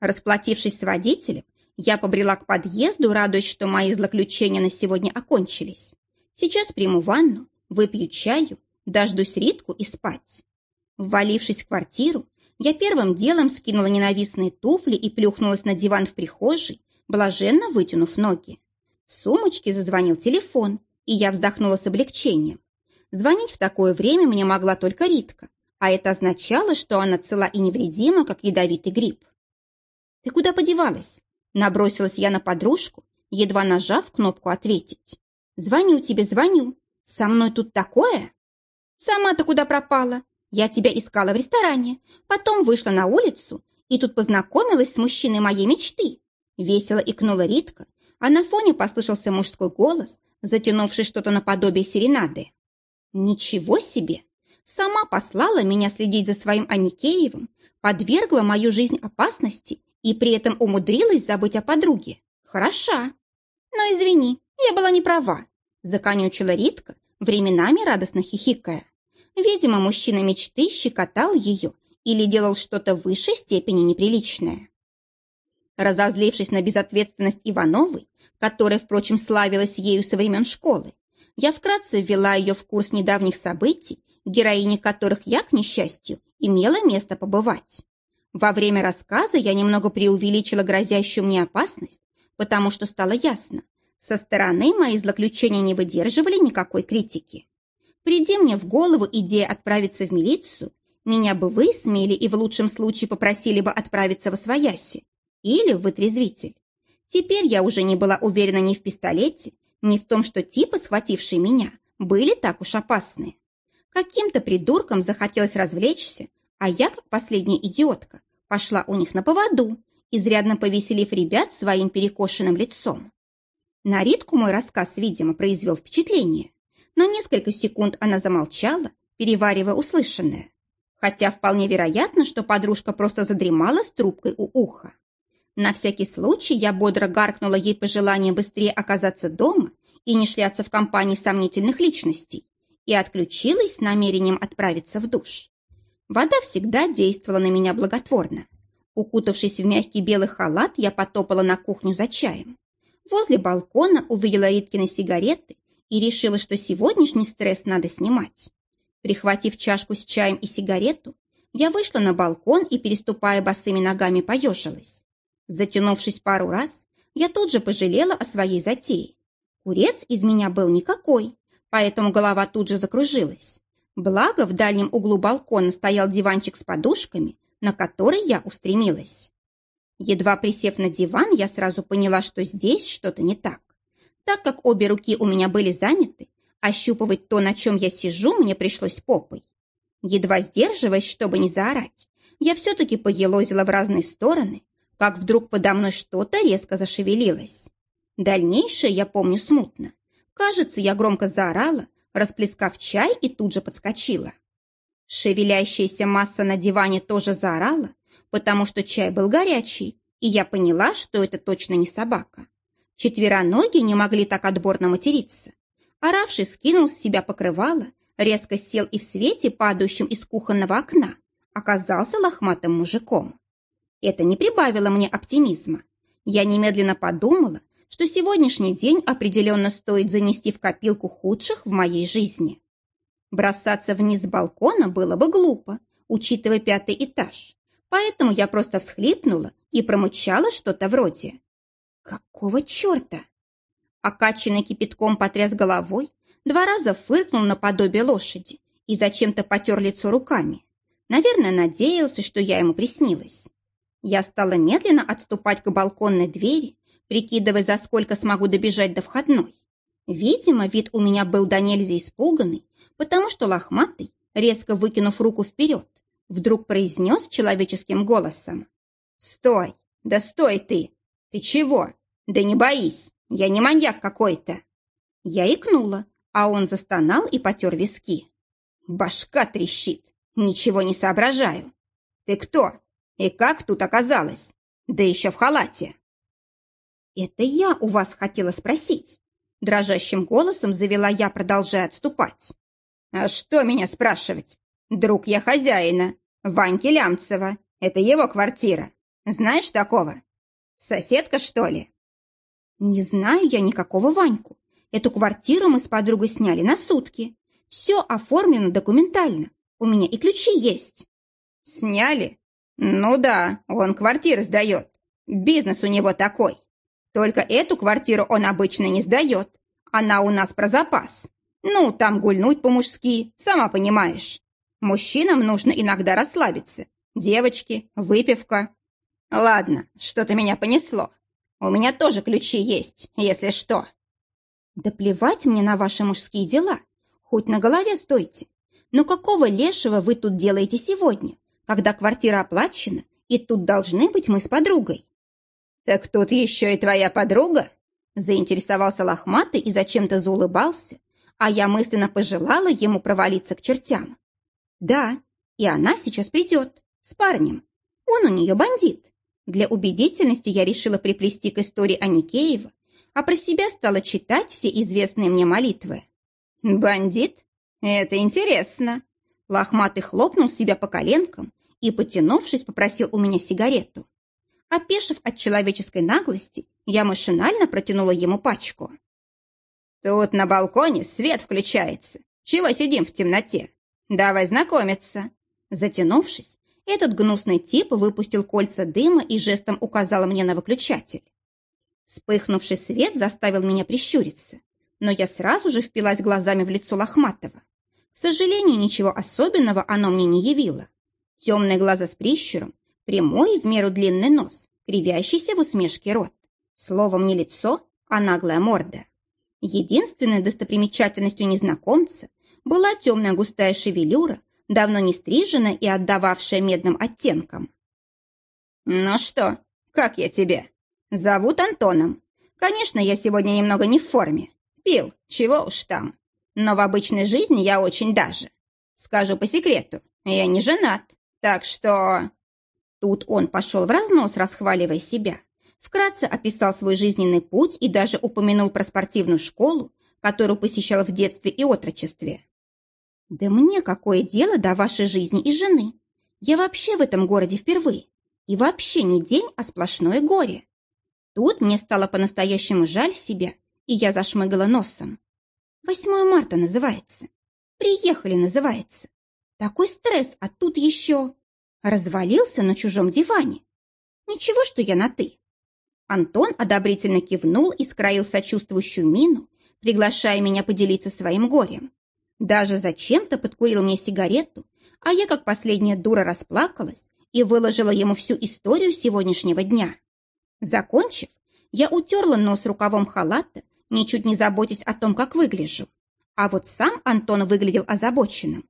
Расплатившись с водителем, я побрела к подъезду, радуясь, что мои злоключения на сегодня окончились. Сейчас приму ванну, выпью чаю, дождусь Ритку и спать. Ввалившись в квартиру, я первым делом скинула ненавистные туфли и плюхнулась на диван в прихожей, блаженно вытянув ноги. В сумочке зазвонил телефон, и я вздохнула с облегчением. Звонить в такое время мне могла только Ритка, а это означало, что она цела и невредима, как ядовитый гриб. «Ты куда подевалась?» Набросилась я на подружку, едва нажав кнопку «Ответить». «Звоню тебе, звоню. Со мной тут такое?» «Сама-то куда пропала? Я тебя искала в ресторане, потом вышла на улицу и тут познакомилась с мужчиной моей мечты». Весело икнула Ритка, а на фоне послышался мужской голос, затянувший что-то наподобие серенады. «Ничего себе! Сама послала меня следить за своим Аникеевым, подвергла мою жизнь опасности и при этом умудрилась забыть о подруге. Хороша. Но извини, я была не права, законючила Ритка, временами радостно хихикая. Видимо, мужчина мечты щекотал ее или делал что-то в высшей степени неприличное. Разозлившись на безответственность Ивановой, которая, впрочем, славилась ею со времен школы, я вкратце ввела ее в курс недавних событий, героини которых я, к несчастью, имела место побывать. Во время рассказа я немного преувеличила грозящую мне опасность, потому что стало ясно, со стороны мои злоключения не выдерживали никакой критики. Приди мне в голову идея отправиться в милицию, меня бы высмеяли и в лучшем случае попросили бы отправиться в Освояси или в вытрезвитель. Теперь я уже не была уверена ни в пистолете, ни в том, что типы, схватившие меня, были так уж опасны. Каким-то придуркам захотелось развлечься, а я, как последняя идиотка, пошла у них на поводу, изрядно повеселив ребят своим перекошенным лицом. На Ритку мой рассказ, видимо, произвел впечатление. На несколько секунд она замолчала, переваривая услышанное. Хотя вполне вероятно, что подружка просто задремала с трубкой у уха. На всякий случай я бодро гаркнула ей пожелание быстрее оказаться дома и не шляться в компании сомнительных личностей, и отключилась с намерением отправиться в душ. Вода всегда действовала на меня благотворно. Укутавшись в мягкий белый халат, я потопала на кухню за чаем. Возле балкона увидела Риткины сигареты и решила, что сегодняшний стресс надо снимать. Прихватив чашку с чаем и сигарету, я вышла на балкон и, переступая босыми ногами, поежилась. Затянувшись пару раз, я тут же пожалела о своей затее. Курец из меня был никакой, поэтому голова тут же закружилась. Благо, в дальнем углу балкона стоял диванчик с подушками, на который я устремилась. Едва присев на диван, я сразу поняла, что здесь что-то не так. Так как обе руки у меня были заняты, ощупывать то, на чем я сижу, мне пришлось попой. Едва сдерживаясь, чтобы не заорать, я все-таки поелозила в разные стороны, как вдруг подо мной что-то резко зашевелилось. Дальнейшее я помню смутно. Кажется, я громко заорала, расплескав чай и тут же подскочила. Шевелящаяся масса на диване тоже заорала, потому что чай был горячий, и я поняла, что это точно не собака. Четвероногие не могли так отборно материться. Оравший скинул с себя покрывало, резко сел и в свете, падающем из кухонного окна, оказался лохматым мужиком. Это не прибавило мне оптимизма. Я немедленно подумала, что сегодняшний день определенно стоит занести в копилку худших в моей жизни. Бросаться вниз с балкона было бы глупо, учитывая пятый этаж, поэтому я просто всхлипнула и промычала что-то вроде «Какого черта?» Окачанный кипятком потряс головой, два раза фыркнул наподобие лошади и зачем-то потер лицо руками. Наверное, надеялся, что я ему приснилась. Я стала медленно отступать к балконной двери, прикидывая, за сколько смогу добежать до входной. Видимо, вид у меня был до нельзя испуганный, потому что лохматый, резко выкинув руку вперед, вдруг произнес человеческим голосом. «Стой! Да стой ты! Ты чего? Да не боись! Я не маньяк какой-то!» Я икнула, а он застонал и потер виски. «Башка трещит! Ничего не соображаю! Ты кто? И как тут оказалась? Да еще в халате!» «Это я у вас хотела спросить», – дрожащим голосом завела я, продолжая отступать. «А что меня спрашивать? Друг я хозяина, Ваньки Лямцева. Это его квартира. Знаешь такого? Соседка, что ли?» «Не знаю я никакого Ваньку. Эту квартиру мы с подругой сняли на сутки. Все оформлено документально. У меня и ключи есть». «Сняли? Ну да, он квартиры сдает. Бизнес у него такой. Только эту квартиру он обычно не сдает. Она у нас про запас. Ну, там гульнуть по-мужски, сама понимаешь. Мужчинам нужно иногда расслабиться. Девочки, выпивка. Ладно, что-то меня понесло. У меня тоже ключи есть, если что. Да плевать мне на ваши мужские дела. Хоть на голове стойте. Но какого лешего вы тут делаете сегодня, когда квартира оплачена, и тут должны быть мы с подругой? «Так тут еще и твоя подруга?» Заинтересовался лохматый и зачем-то заулыбался, а я мысленно пожелала ему провалиться к чертям. «Да, и она сейчас придет, с парнем. Он у нее бандит». Для убедительности я решила приплести к истории Аникеева, а про себя стала читать все известные мне молитвы. «Бандит? Это интересно!» Лохматый хлопнул себя по коленкам и, потянувшись, попросил у меня сигарету. Опешив от человеческой наглости, я машинально протянула ему пачку. «Тут на балконе свет включается. Чего сидим в темноте? Давай знакомиться». Затянувшись, этот гнусный тип выпустил кольца дыма и жестом указал мне на выключатель. Вспыхнувший свет заставил меня прищуриться, но я сразу же впилась глазами в лицо Лохматова. К сожалению, ничего особенного оно мне не явило. Темные глаза с прищуром, прямой в меру длинный нос, кривящийся в усмешке рот. Словом, не лицо, а наглая морда. Единственной достопримечательностью незнакомца была темная густая шевелюра, давно не стриженная и отдававшая медным оттенкам. «Ну что, как я тебе?» «Зовут Антоном. Конечно, я сегодня немного не в форме. Пил, чего уж там. Но в обычной жизни я очень даже. Скажу по секрету, я не женат, так что...» Тут он пошел в разнос, расхваливая себя. Вкратце описал свой жизненный путь и даже упомянул про спортивную школу, которую посещал в детстве и отрочестве. «Да мне какое дело до вашей жизни и жены? Я вообще в этом городе впервые. И вообще не день, а сплошное горе». Тут мне стало по-настоящему жаль себя, и я зашмыгала носом. «8 марта называется. Приехали называется. Такой стресс, а тут еще...» Развалился на чужом диване. Ничего, что я на «ты». Антон одобрительно кивнул и скроил сочувствующую мину, приглашая меня поделиться своим горем. Даже зачем-то подкурил мне сигарету, а я, как последняя дура, расплакалась и выложила ему всю историю сегодняшнего дня. Закончив, я утерла нос рукавом халата, ничуть не заботясь о том, как выгляжу. А вот сам Антон выглядел озабоченным.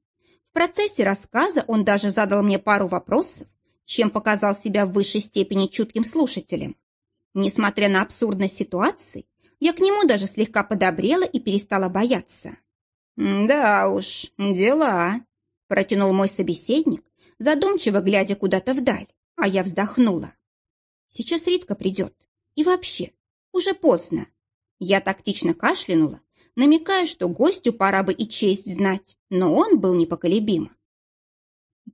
Процессе рассказа он даже задал мне пару вопросов, чем показал себя в высшей степени чутким слушателем. Несмотря на абсурдность ситуации, я к нему даже слегка подобрела и перестала бояться. «Да уж, дела», – протянул мой собеседник, задумчиво глядя куда-то вдаль, а я вздохнула. «Сейчас Ритка придет. И вообще, уже поздно». Я тактично кашлянула, намекая, что гостю пора бы и честь знать, но он был непоколебим.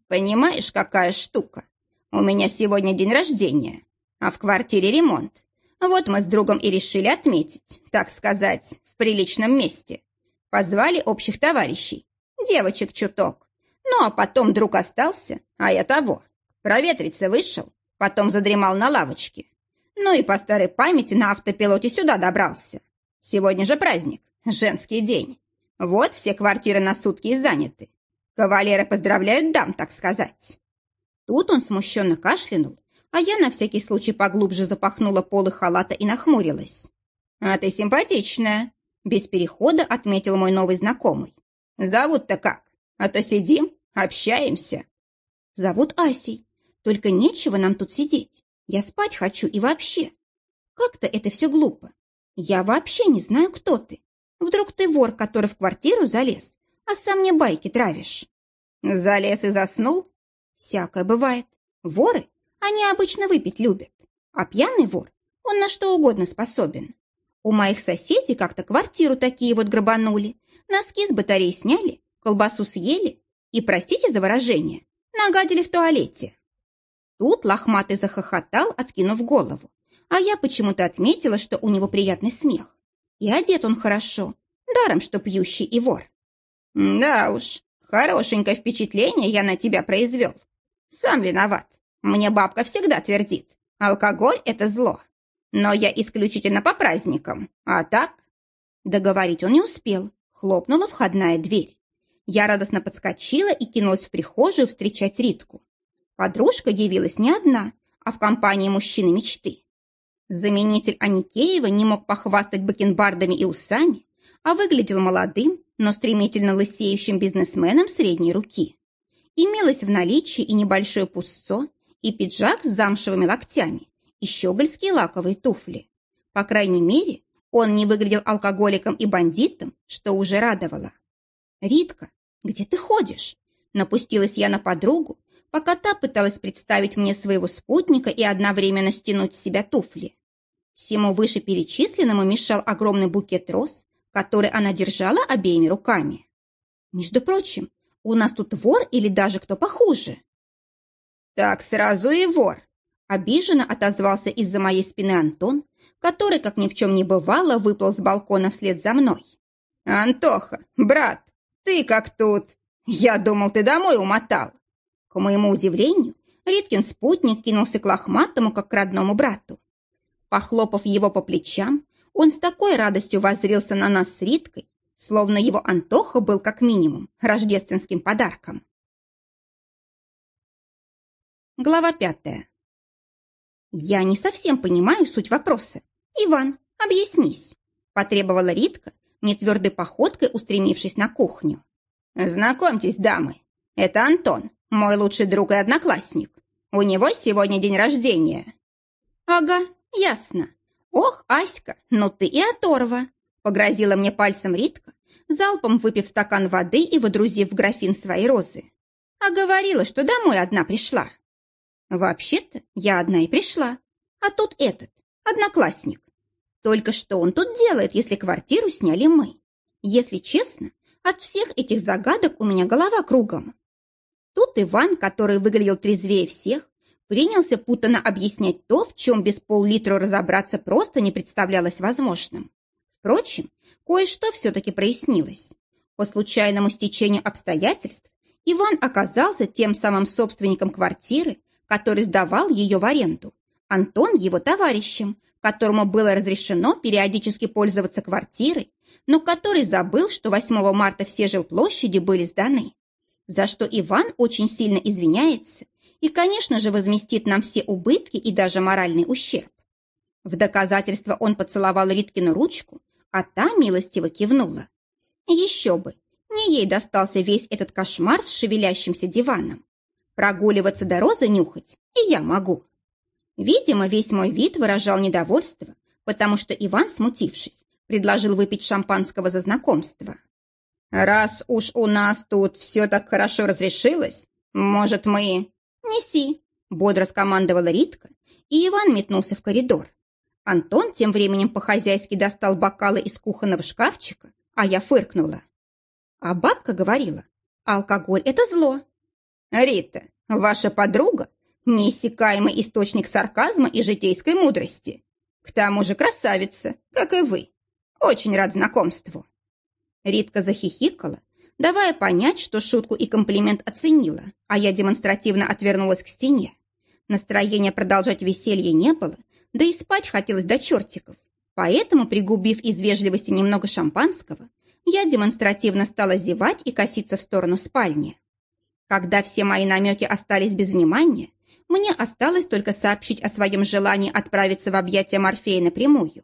«Понимаешь, какая штука? У меня сегодня день рождения, а в квартире ремонт. Вот мы с другом и решили отметить, так сказать, в приличном месте. Позвали общих товарищей, девочек чуток. Ну, а потом друг остался, а я того. Проветриться вышел, потом задремал на лавочке. Ну и по старой памяти на автопилоте сюда добрался. Сегодня же праздник, женский день. Вот все квартиры на сутки заняты. Кавалеры поздравляют дам, так сказать. Тут он смущенно кашлянул, а я на всякий случай поглубже запахнула полы халата и нахмурилась. «А ты симпатичная», — без перехода отметил мой новый знакомый. «Зовут-то как? А то сидим, общаемся». «Зовут Асей. Только нечего нам тут сидеть. Я спать хочу и вообще. Как-то это все глупо. Я вообще не знаю, кто ты. Вдруг ты вор, который в квартиру залез, а сам мне байки травишь. Залез и заснул? Всякое бывает. Воры, они обычно выпить любят. А пьяный вор, он на что угодно способен. У моих соседей как-то квартиру такие вот грабанули, носки с батареи сняли, колбасу съели и, простите за выражение, нагадили в туалете. Тут лохматый захохотал, откинув голову, а я почему-то отметила, что у него приятный смех. И одет он хорошо, даром, что пьющий и вор. Да уж, хорошенькое впечатление я на тебя произвел. Сам виноват. Мне бабка всегда твердит, алкоголь – это зло. Но я исключительно по праздникам, а так... Договорить он не успел, хлопнула входная дверь. Я радостно подскочила и кинулась в прихожую встречать Ритку. Подружка явилась не одна, а в компании мужчины мечты. Заменитель Аникеева не мог похвастать бакенбардами и усами, а выглядел молодым, но стремительно лысеющим бизнесменом средней руки. Имелось в наличии и небольшое пустцо, и пиджак с замшевыми локтями, и щегольские лаковые туфли. По крайней мере, он не выглядел алкоголиком и бандитом, что уже радовало. «Ритка, где ты ходишь?» Напустилась я на подругу, пока та пыталась представить мне своего спутника и одновременно стянуть с себя туфли. Всему вышеперечисленному мешал огромный букет роз, который она держала обеими руками. «Между прочим, у нас тут вор или даже кто похуже?» Так сразу и вор. Обиженно отозвался из-за моей спины Антон, который, как ни в чем не бывало, выплыл с балкона вслед за мной. «Антоха, брат, ты как тут? Я думал, ты домой умотал». К моему удивлению, Риткин спутник кинулся к лохматому, как к родному брату. Похлопав его по плечам, он с такой радостью воззрился на нас с Риткой, словно его Антоха был как минимум рождественским подарком. Глава пятая. «Я не совсем понимаю суть вопроса. Иван, объяснись», – потребовала Ритка, нетвердой походкой устремившись на кухню. «Знакомьтесь, дамы, это Антон, мой лучший друг и одноклассник. У него сегодня день рождения». «Ага, ясно. Ох, Аська, ну ты и оторва!» – погрозила мне пальцем Ритка, залпом выпив стакан воды и водрузив в графин свои розы. «А говорила, что домой одна пришла». Вообще-то я одна и пришла. А тут этот, одноклассник. Только что он тут делает, если квартиру сняли мы? Если честно, от всех этих загадок у меня голова кругом. Тут Иван, который выглядел трезвее всех, принялся путанно объяснять то, в чем без пол-литра разобраться просто не представлялось возможным. Впрочем, кое-что все-таки прояснилось. По случайному стечению обстоятельств Иван оказался тем самым собственником квартиры, который сдавал ее в аренду. Антон его товарищем, которому было разрешено периодически пользоваться квартирой, но который забыл, что 8 марта все жилплощади были сданы. За что Иван очень сильно извиняется и, конечно же, возместит нам все убытки и даже моральный ущерб. В доказательство он поцеловал Риткину ручку, а та милостиво кивнула. Еще бы, не ей достался весь этот кошмар с шевелящимся диваном. Прогуливаться до розы нюхать и я могу. Видимо, весь мой вид выражал недовольство, потому что Иван, смутившись, предложил выпить шампанского за знакомство. «Раз уж у нас тут все так хорошо разрешилось, может, мы...» «Неси!» — бодро скомандовала Ритка, и Иван метнулся в коридор. Антон тем временем по-хозяйски достал бокалы из кухонного шкафчика, а я фыркнула. А бабка говорила, алкоголь — это зло, «Рита, ваша подруга – неиссякаемый источник сарказма и житейской мудрости. К тому же красавица, как и вы. Очень рад знакомству». Ритка захихикала, давая понять, что шутку и комплимент оценила, а я демонстративно отвернулась к стене. Настроения продолжать веселье не было, да и спать хотелось до чертиков. Поэтому, пригубив из вежливости немного шампанского, я демонстративно стала зевать и коситься в сторону спальни. Когда все мои намеки остались без внимания, мне осталось только сообщить о своем желании отправиться в объятия Морфея напрямую.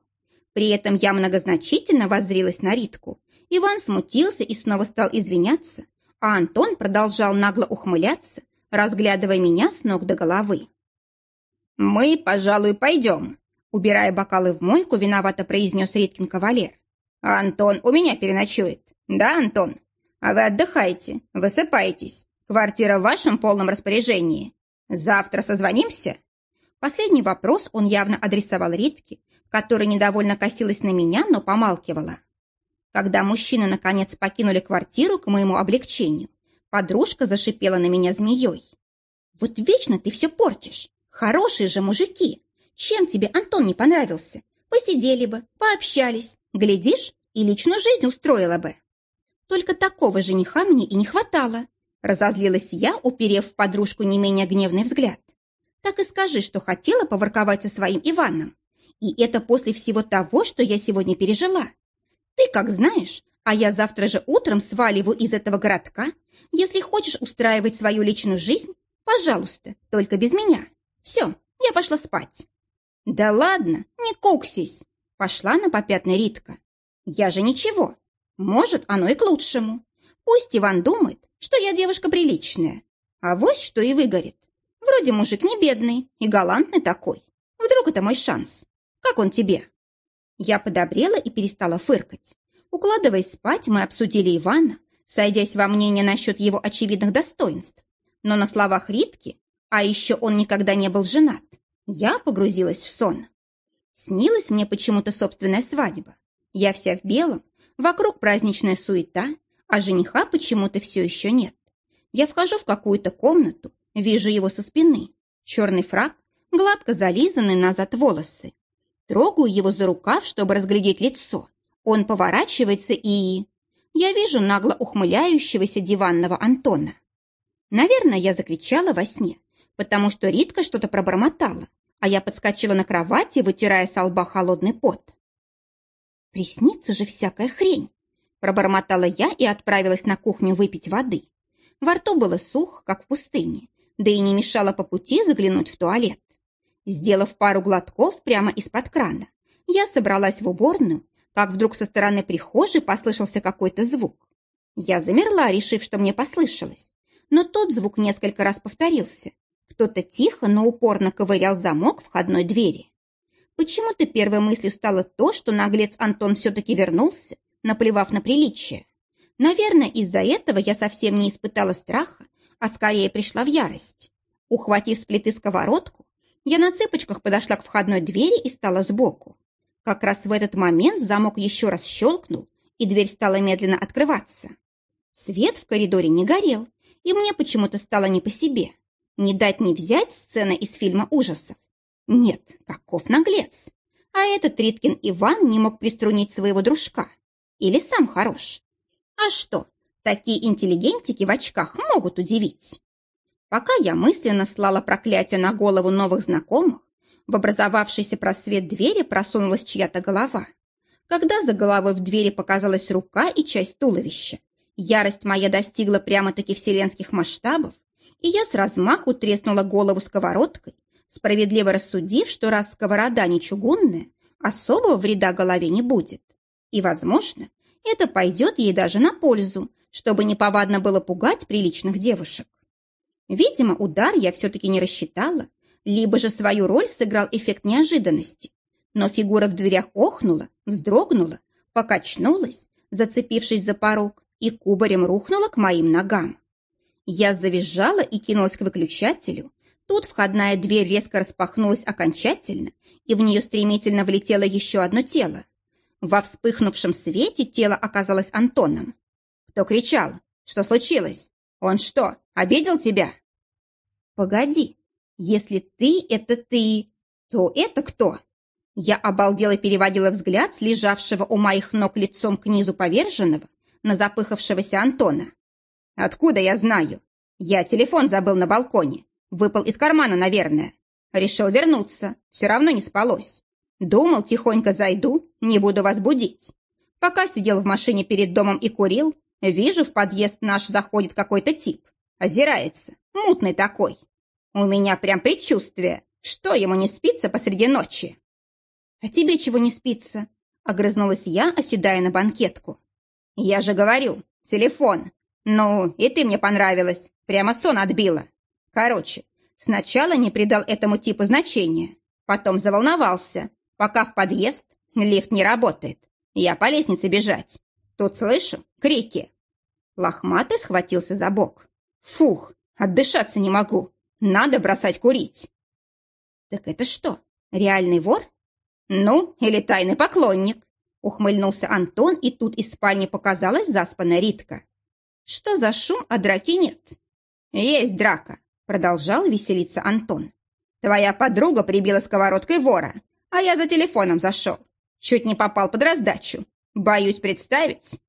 При этом я многозначительно воззрилась на Ритку. Иван смутился и снова стал извиняться, а Антон продолжал нагло ухмыляться, разглядывая меня с ног до головы. «Мы, пожалуй, пойдем», — убирая бокалы в мойку, виновато произнес Риткин кавалер. «Антон у меня переночует. Да, Антон? А вы отдыхайте, высыпаетесь. Квартира в вашем полном распоряжении. Завтра созвонимся?» Последний вопрос он явно адресовал Ритке, которая недовольно косилась на меня, но помалкивала. Когда мужчины наконец покинули квартиру к моему облегчению, подружка зашипела на меня змеей. «Вот вечно ты все портишь. Хорошие же мужики. Чем тебе Антон не понравился? Посидели бы, пообщались, глядишь, и личную жизнь устроила бы. Только такого жениха мне и не хватало. Разозлилась я, уперев в подружку не менее гневный взгляд. Так и скажи, что хотела поворковать со своим Иваном. И это после всего того, что я сегодня пережила. Ты как знаешь, а я завтра же утром сваливаю из этого городка. Если хочешь устраивать свою личную жизнь, пожалуйста, только без меня. Все, я пошла спать. Да ладно, не куксись. Пошла на попятный Ритка. Я же ничего. Может, оно и к лучшему. Пусть Иван думает, что я девушка приличная. А вот что и выгорит. Вроде мужик не бедный и галантный такой. Вдруг это мой шанс. Как он тебе?» Я подобрела и перестала фыркать. Укладываясь спать, мы обсудили Ивана, сойдясь во мнении насчет его очевидных достоинств. Но на словах Ритки, а еще он никогда не был женат, я погрузилась в сон. Снилась мне почему-то собственная свадьба. Я вся в белом, вокруг праздничная суета, а жениха почему-то все еще нет. Я вхожу в какую-то комнату, Вижу его со спины. Черный фраг, гладко зализанные назад волосы. Трогаю его за рукав, чтобы разглядеть лицо. Он поворачивается и... Я вижу нагло ухмыляющегося диванного Антона. Наверное, я закричала во сне, потому что Ритка что-то пробормотала, а я подскочила на кровати, вытирая со лба холодный пот. «Приснится же всякая хрень!» Пробормотала я и отправилась на кухню выпить воды. Во рту было сух, как в пустыне, да и не мешало по пути заглянуть в туалет. Сделав пару глотков прямо из-под крана, я собралась в уборную, как вдруг со стороны прихожей послышался какой-то звук. Я замерла, решив, что мне послышалось. Но тот звук несколько раз повторился. Кто-то тихо, но упорно ковырял замок входной двери. Почему-то первой мыслью стало то, что наглец Антон все-таки вернулся, наплевав на приличие. Наверное, из-за этого я совсем не испытала страха, а скорее пришла в ярость. Ухватив с плиты сковородку, я на цыпочках подошла к входной двери и стала сбоку. Как раз в этот момент замок еще раз щелкнул, и дверь стала медленно открываться. Свет в коридоре не горел, и мне почему-то стало не по себе. Не дать не взять сцена из фильма ужасов. Нет, каков наглец. А этот Риткин Иван не мог приструнить своего дружка. Или сам хорош. А что, такие интеллигентики в очках могут удивить. Пока я мысленно слала проклятие на голову новых знакомых, в образовавшийся просвет двери просунулась чья-то голова. Когда за головой в двери показалась рука и часть туловища, ярость моя достигла прямо-таки вселенских масштабов, и я с размаху треснула голову сковородкой, справедливо рассудив, что раз сковорода не чугунная, особого вреда голове не будет. И, возможно, это пойдет ей даже на пользу, чтобы неповадно было пугать приличных девушек. Видимо, удар я все-таки не рассчитала, либо же свою роль сыграл эффект неожиданности. Но фигура в дверях охнула, вздрогнула, покачнулась, зацепившись за порог, и кубарем рухнула к моим ногам. Я завизжала и кинулась к выключателю. Тут входная дверь резко распахнулась окончательно, и в нее стремительно влетело еще одно тело. Во вспыхнувшем свете тело оказалось Антоном. Кто кричал? Что случилось? Он что, обидел тебя? Погоди, если ты — это ты, то это кто? Я обалдела переводила взгляд с лежавшего у моих ног лицом к низу поверженного на запыхавшегося Антона. Откуда я знаю? Я телефон забыл на балконе. Выпал из кармана, наверное. Решил вернуться. Все равно не спалось. Думал, тихонько зайду, не буду вас будить. Пока сидел в машине перед домом и курил, вижу, в подъезд наш заходит какой-то тип. Озирается. Мутный такой. У меня прям предчувствие, что ему не спится посреди ночи. «А тебе чего не спится?» — огрызнулась я, оседая на банкетку. «Я же говорю, телефон. Ну, и ты мне понравилась. Прямо сон отбила. Короче, сначала не придал этому типу значения. Потом заволновался. Пока в подъезд, лифт не работает. Я по лестнице бежать. Тут слышу крики. Лохматый схватился за бок. Фух, отдышаться не могу. Надо бросать курить. Так это что, реальный вор? Ну, или тайный поклонник? Ухмыльнулся Антон, и тут из спальни показалась заспанная Ритка. Что за шум, а драки нет? Есть драка, продолжал веселиться Антон. Твоя подруга прибила сковородкой вора, а я за телефоном зашел. Чуть не попал под раздачу. Боюсь представить.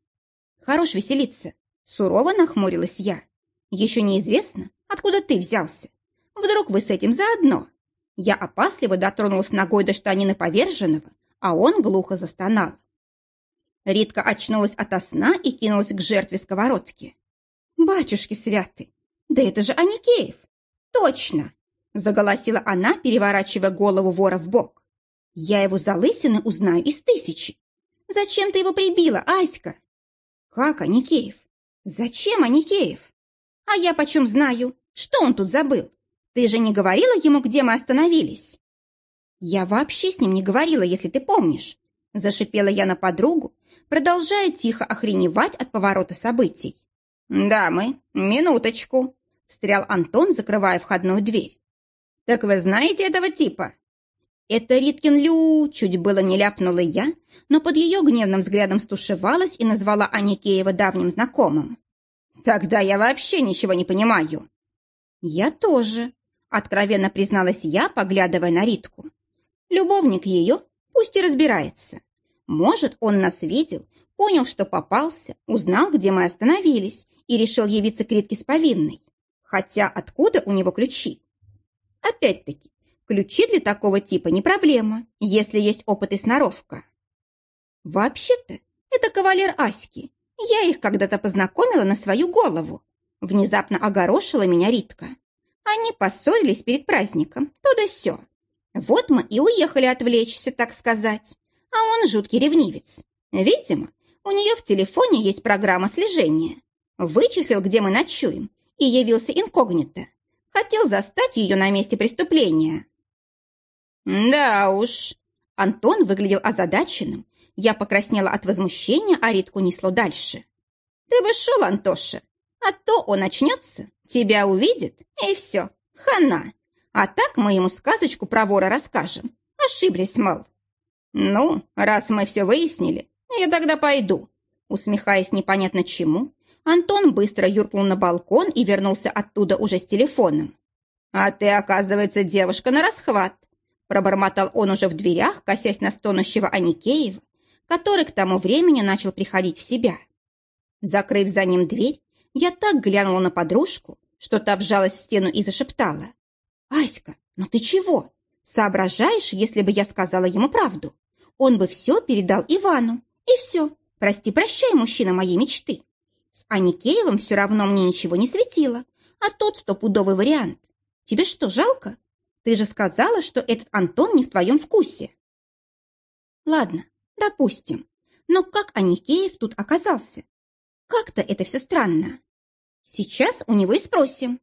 Хорош веселиться. Сурово нахмурилась я. Еще неизвестно, откуда ты взялся. Вдруг вы с этим заодно?» Я опасливо дотронулась ногой до штанины поверженного, а он глухо застонал. Ритка очнулась ото сна и кинулась к жертве сковородки. «Батюшки святы! Да это же Аникеев! Точно!» Заголосила она, переворачивая голову вора в бок. «Я его залысины узнаю из тысячи. Зачем ты его прибила, Аська?» «Как Аникеев? Зачем Аникеев? А я почем знаю, что он тут забыл? Ты же не говорила ему, где мы остановились?» «Я вообще с ним не говорила, если ты помнишь», – зашипела я на подругу, продолжая тихо охреневать от поворота событий. «Да, мы. Минуточку», – встрял Антон, закрывая входную дверь. «Так вы знаете этого типа?» «Это Риткин Лю!» – чуть было не ляпнула я, но под ее гневным взглядом стушевалась и назвала Аникеева давним знакомым. «Тогда я вообще ничего не понимаю». Я тоже, откровенно призналась я, поглядывая на Ритку. Любовник ее пусть и разбирается. Может, он нас видел, понял, что попался, узнал, где мы остановились, и решил явиться к Ритке с повинной. Хотя откуда у него ключи? Опять-таки, ключи для такого типа не проблема, если есть опыт и сноровка. Вообще-то, это кавалер Аськи. Я их когда-то познакомила на свою голову. Внезапно огорошила меня Ритка. Они поссорились перед праздником, то да сё. Вот мы и уехали отвлечься, так сказать. А он жуткий ревнивец. Видимо, у нее в телефоне есть программа слежения. Вычислил, где мы ночуем, и явился инкогнито. Хотел застать ее на месте преступления. Да уж. Антон выглядел озадаченным. Я покраснела от возмущения, а Ритку несло дальше. Ты бы шел, Антоша, а то он очнется, тебя увидит, и все, хана. А так мы ему сказочку про вора расскажем. Ошиблись, мол. Ну, раз мы все выяснили, я тогда пойду. Усмехаясь непонятно чему, Антон быстро юркнул на балкон и вернулся оттуда уже с телефоном. «А ты, оказывается, девушка на расхват!» Пробормотал он уже в дверях, косясь на стонущего Аникеева, который к тому времени начал приходить в себя. Закрыв за ним дверь, я так глянула на подружку, что та вжалась в стену и зашептала. «Аська, ну ты чего? Соображаешь, если бы я сказала ему правду? Он бы все передал Ивану, и все. Прости-прощай, мужчина моей мечты. С Аникеевым все равно мне ничего не светило, а тот стопудовый вариант. Тебе что, жалко? Ты же сказала, что этот Антон не в твоем вкусе. Ладно, допустим. Но как Аникеев тут оказался? Как-то это все странно. Сейчас у него и спросим.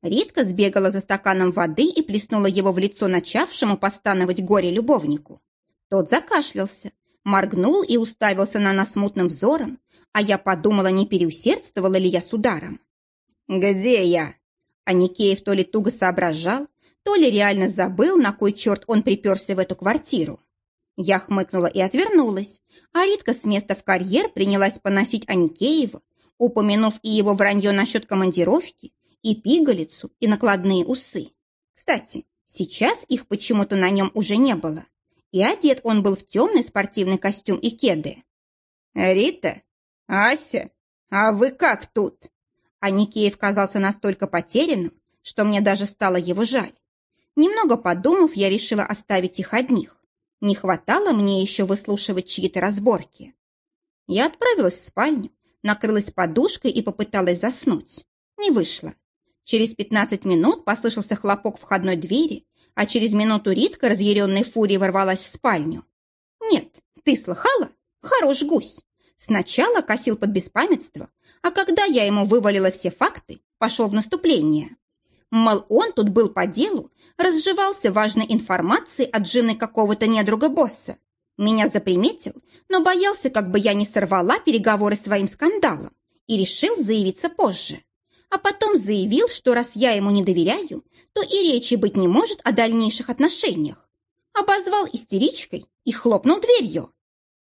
Ритка сбегала за стаканом воды и плеснула его в лицо начавшему постановать горе-любовнику. Тот закашлялся, моргнул и уставился на нас мутным взором, а я подумала, не переусердствовала ли я с ударом. «Где я?» А Никеев то ли туго соображал, то ли реально забыл, на кой черт он приперся в эту квартиру. Я хмыкнула и отвернулась, а Ритка с места в карьер принялась поносить Аникеева, упомянув и его вранье насчет командировки, и пигалицу, и накладные усы. Кстати, сейчас их почему-то на нем уже не было, и одет он был в темный спортивный костюм и кеды. «Рита, «Ася, а вы как тут?» А Никеев казался настолько потерянным, что мне даже стало его жаль. Немного подумав, я решила оставить их одних. Не хватало мне еще выслушивать чьи-то разборки. Я отправилась в спальню, накрылась подушкой и попыталась заснуть. Не вышло. Через пятнадцать минут послышался хлопок входной двери, а через минуту Ритка, разъяренной фурией, ворвалась в спальню. «Нет, ты слыхала? Хорош гусь. Сначала косил под беспамятство, а когда я ему вывалила все факты, пошел в наступление. Мол, он тут был по делу, разживался важной информацией от жены какого-то недруга босса. Меня заприметил, но боялся, как бы я не сорвала переговоры своим скандалом и решил заявиться позже. А потом заявил, что раз я ему не доверяю, то и речи быть не может о дальнейших отношениях. Обозвал истеричкой и хлопнул дверью.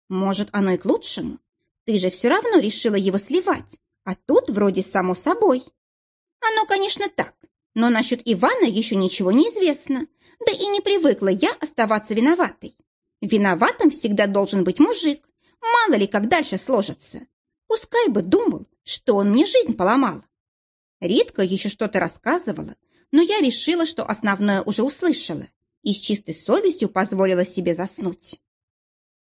Может, оно и к лучшему. Ты же все равно решила его сливать, а тут вроде само собой. Оно, конечно, так, но насчет Ивана еще ничего не известно, да и не привыкла я оставаться виноватой. Виноватым всегда должен быть мужик, мало ли как дальше сложится. Пускай бы думал, что он мне жизнь поломал. Ритка еще что-то рассказывала, но я решила, что основное уже услышала и с чистой совестью позволила себе заснуть.